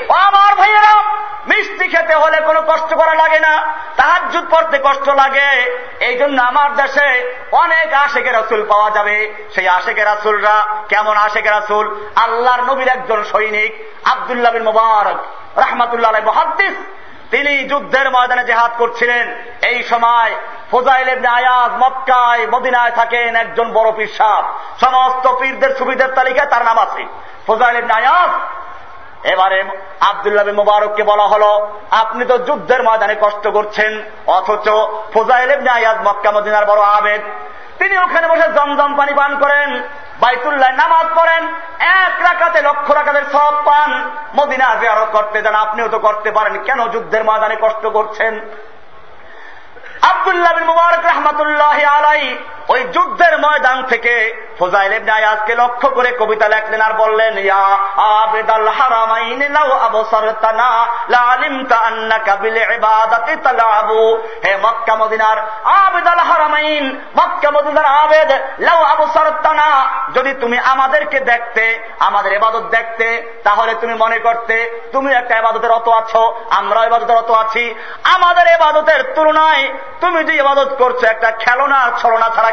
আমার ভাইয়েরা মিষ্টি খেতে হলে কোনো কষ্ট করা লাগে না তাহাজুদ পড়তে কষ্ট লাগে। এই জন্য আমার দেশে অনেক আশেকে রাসুল পাওয়া যাবে। সেই আশেকে রাসুলরা কেমন আশেকে রাসুল? আল্লাহর নবীর একজন সৈনিক আবদুল্লাহ বিন মুবারক রহমাতুল্লাহ মহাদ্দিস। তিনি যুদ্ধের ময়দানে জেহাদ করছিলেন। এই সময় ফোজাইল আয়াজ মক্কায়, মদিনায় থাকেন একজন বড় পীর সাহ সমস্ত পীরদের সুবিধার তালিকায় তার নাম আছে। ফোজাইল আয়াজ। এবারে আবদুল্লাহ মুবারককে বলা হলো, আপনি তো যুদ্ধের ময়দানে কষ্ট করছেন, অথচ ফোজাইল আয়াজ মক্কা, মদিনার বড় আবেদ। তিনি ওখানে জমজম পানি পান করেন বাইতুল্লাহ নামাজ পড়েন, এক রাখাতে লক্ষ রাখাতের সব পান। মদিনা জিয়ারত করতে যান, আপনিও তো করতে পারেন। কেন যুদ্ধের ময়দানে কষ্ট করছেন? আবদুল্লাহ মুবারক রহমতুল্লাহ আলাই ওই যুদ্ধের ময়দান থেকে ফোজাইল আয়াজকে লক্ষ্য করে কবিতা লেখলেন আর বললেন যদি তুমি আমাদেরকে দেখতে, আমাদের ইবাদত দেখতে, তাহলে তুমি মনে করতে, তুমি একটা ইবাদতের অত আছো, আমরা ইবাদতের অত আছি। আমাদের ইবাদতের তুলনায় তুমি যে ইবাদত করছ, একটা খেলনা ছলনা ছাড়া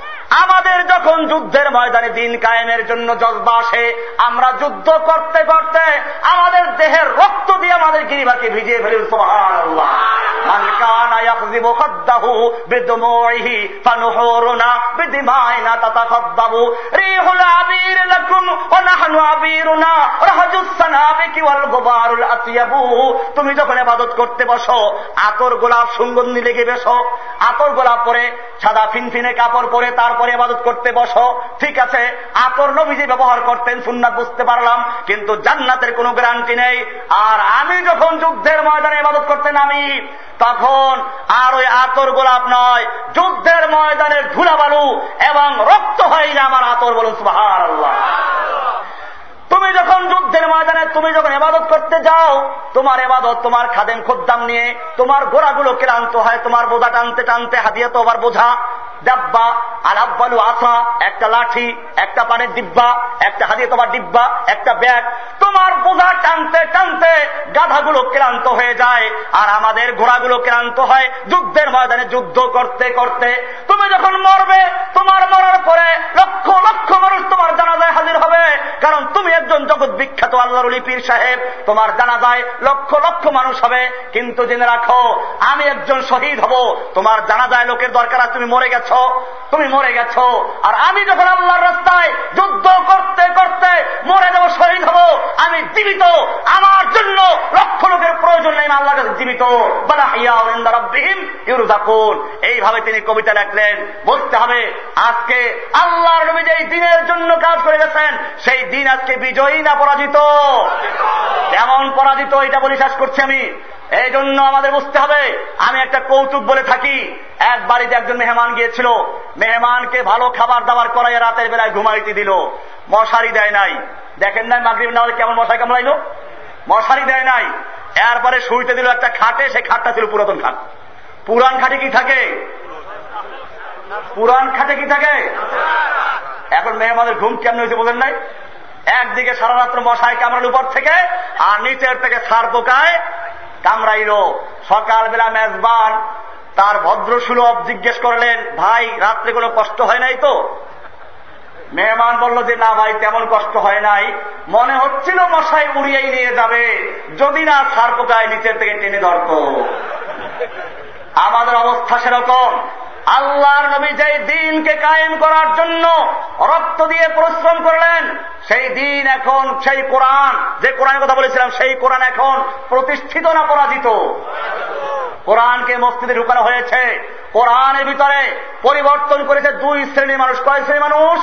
আমাদের যখন যুদ্ধের ময়দানে দিন কায়েমের জন্য জজবা আসে, আমরা যুদ্ধ করতে করতে আমাদের দেহের রক্ত দিয়ে আমাদের গিরিবাকে ভিজিয়ে ফেলি। তুমি যখন এবাদত করতে বসো, আতর গোলাপ সুগন্ধি লেগে বেসো। আতর গোলাপ পরে সাদা ফিনফিনে কাপড় পরে তারপর পরে এবাদত করতে বসো, ঠিক আছে? আতর নবীজি ব্যবহার করতেন, সুন্নাত বুঝতে পারলাম, কিন্তু জান্নাতের কোনো গ্যারান্টি নেই। আর আমি যখন যুদ্ধের ময়দানে এবাদত করতে নামি, তখন আর ওই আতর গোলাপ নয়, যুদ্ধের ময়দানে ধুলাবালু এবং রক্ত হয়ে যায় আমার আতর বলুন সুবাহ তুমি যখন যুদ্ধের তুমি যখন এবাদত করতে যাও, তোমার এবাদত, তোমার খাদেন খোদ্দাম নিয়ে তোমার গোড়াগুলো ক্লান্ত হয়, তোমার বোঝা টানতে টানতে হাতিয়ে তো আবার বোঝা। ডাব্বা আর আব্বালু আসা একটা লাঠি, একটা পানের ডিব্বা, একটা হাতিয়ে তোমার ডিব্বা, একটা ব্যাগ। তোমার বোঝা টানতে টানতে গাধাগুলো ক্লান্ত হয়ে যায়, আর আমাদের ঘোড়াগুলো ক্লান্ত হয় যুদ্ধের ময়দানে যুদ্ধ করতে করতে। তুমি যখন মরবে, তোমার মরার পরে লক্ষ লক্ষ মানুষ তোমার জানাজায় হাজির কারণ তুমি একজন জগৎ বিখ্যাত আল্লাহর পীর সাহেব। তোমার জানাজায় লক্ষ লক্ষ মানুষ হবে। কিন্তু জেনে রাখো, আমি একজন শহীদ হব। তোমার জানাজায় লোকের দরকার তুমি মরে গেছো। তুমি মরে গেছো। আর আমি যখন আল্লাহর রাস্তায় যুদ্ধ করতে করতে মরে যাব, শহীদ হব, আমি জীবিত। আমার জন্য লক্ষ লোকের প্রয়োজন নেই আল্লাহ কাছে জীবিত। এইভাবে তিনি কবিতা লেখলেন। বলতে হবে, আজকে আল্লাহর নবী যে দিনের জন্য কাজ করে গেছেন, সেই দিন আজকে বিজয়ী না পরাজিত? এমন পরাজিত, এটা বলি শেষ করছি আমি। এই জন্য আমাদের বুঝতে হবে, আমি একটা কৌতুক বলে থাকি। এক বাড়িতে একজন মেহমান গিয়েছিল। মেহমানকে ভালো খাবার দাবার করাই রাতের বেলায় ঘুমাইতে দিল। মশারি দেয় নাই। দেখেন নাই মাগরিব না হলে কেমন মশাই কামড়াইলো? মশারি দেয় নাই। এরপরে শুইতে দিল একটা খাটে সেই খাটটা ছিল পুরাতন খাট। পুরান খাটে কি থাকে? পুরান খাটে কি থাকে? এখন মেহমানের ঘুম কেমন হয়েছে বলেন নাই? একদিকে সারা রাত্র মশাই কামড়াল উপর থেকে, আর নিচের থেকে সার পোকায় কামড়াইল। সকালবেলা মেজবান তার ভদ্র সুলভ জিজ্ঞেস করলেন, ভাই রাত্রে কোনো কষ্ট হয় নাই তো? মেহমান বলল যে, না ভাই, তেমন কষ্ট হয় নাই। মনে হচ্ছিল মশাই উড়িয়েই নিয়ে যাবে। যদি না সার পোকায় নিচের থেকে টেনে ধরত। আমাদের অবস্থা সেরকম। আল্লাহর নবী যে দিনকে কায়েম করার জন্য দিয়ে পরিশ্রম করলেন, সেই দিন এখন, সেই কোরআন, যে কোরআনের কথা বলেছিলাম, সেই কোরআন এখন প্রতিষ্ঠিত না পরাজিত? কোরআনকে মসজিদে ঢুকানো হয়েছে। কোরআনের ভিতরে পরিবর্তন করেছে দুই শ্রেণির মানুষ। কয় শ্রেণির মানুষ?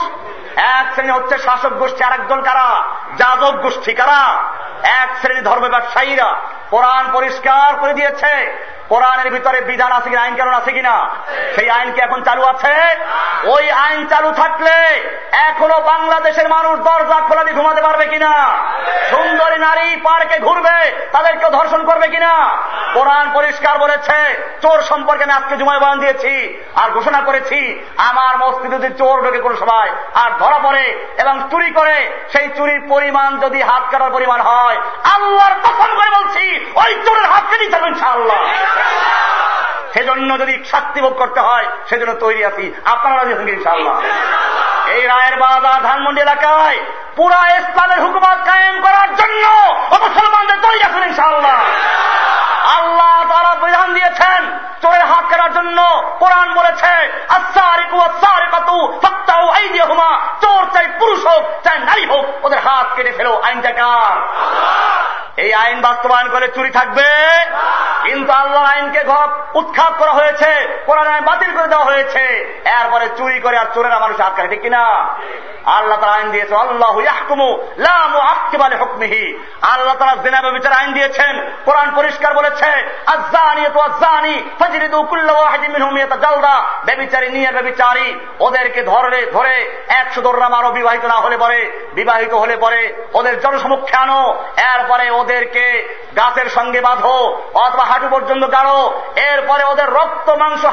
এক শ্রেণি হচ্ছে শাসক গোষ্ঠী আর একদল কারা? যাদব গোষ্ঠী, কারা? এক শ্রেণি ধর্ম ব্যবসায়ীরা কোরআন পরিষ্কার করে দিয়েছে। কোরআনের ভিতরে বিধান আছে কিনা, আইন কানুন আছে কিনা? সেই আইন কি এখন চালু আছে? ওই আইন চালু থাকলে এখনও বাংলাদেশের মানুষ দরজা খোলা দিয়ে ঘুমাতে পারবে কিনা? সুন্দরী নারী পার্কে ঘুরবে তাদেরকে ধর্ষণ করবে কিনা? কোরআন পরিষ্কার বলেছে, চোর সম্পর্কে আমি আজকে জুমায় বয়ান দিয়েছি আর ঘোষণা করেছি, আমার মসজিদে যদি চোর ঢোকে কোনো সময় আর ধরা পড়ে এবং চুরি করে, সেই চুরির পরিমাণ যদি হাত কাটার পরিমাণ হয়, আল্লাহর কসম করে বলছি, ওই চোরের হাত থাকবেন ইনশাআল্লাহ। সেজন্য যদি শাস্তি ভোগ করতে হয়, সেজন্য তৈরি আছি। আপনারা রাজি হন ইনশাআল্লাহ। এই রায়ের বাজার ধানমন্ডি এলাকায় পুরা ইসলামের হুকুমত কায়েম করার জন্য মুসলমানদের তৈরি আছেন ইনশাআল্লাহ। আল্লাহ তারা বিধান দিয়েছেন, চোরের হাত কেনার জন্য কোরআন বলেছে চোর চাই পুরুষ হোক, চাই নারী হোক, ওদের হাত কেটে ফেলো আইনটা কার? এই আইন বাস্তবায়ন করে চুরি থাকবে। কিন্তু আল্লাহ আইনকে উৎখাত করা হয়েছে কোরআন আইন বাতিল করে দেওয়া হয়েছে। এরপরে চুরি করে আর চোরেরা মানুষ আটকায় ঠিক কিনা? আল্লাহ তারা আইন দিয়েছে, আল্লাহ ইয়াহকুমু লামু হুকমিহি আল্লাহ তারা জেনাবে বিচার আইন দিয়েছেন, কোরআন পরিষ্কার বলেছে আজ্জানি তো আজ্জানি, ফাজরিদু কুল্লা ওয়াহিদিন মিনহুম বেবিচারী নিয়ে বেবিচারী ওদেরকে ধরে ধরে একশো দর্রা মারো বিবাহিত না হলে পরে, বিবাহিত হলে পরে ওদের জনসমক্ষে আনো। এরপরে ওদেরকে গাছের সঙ্গে বাঁধো অথবা হাঁটু পর্যন্ত গাড়ো। এরপরে ওদের রক্ত মাংস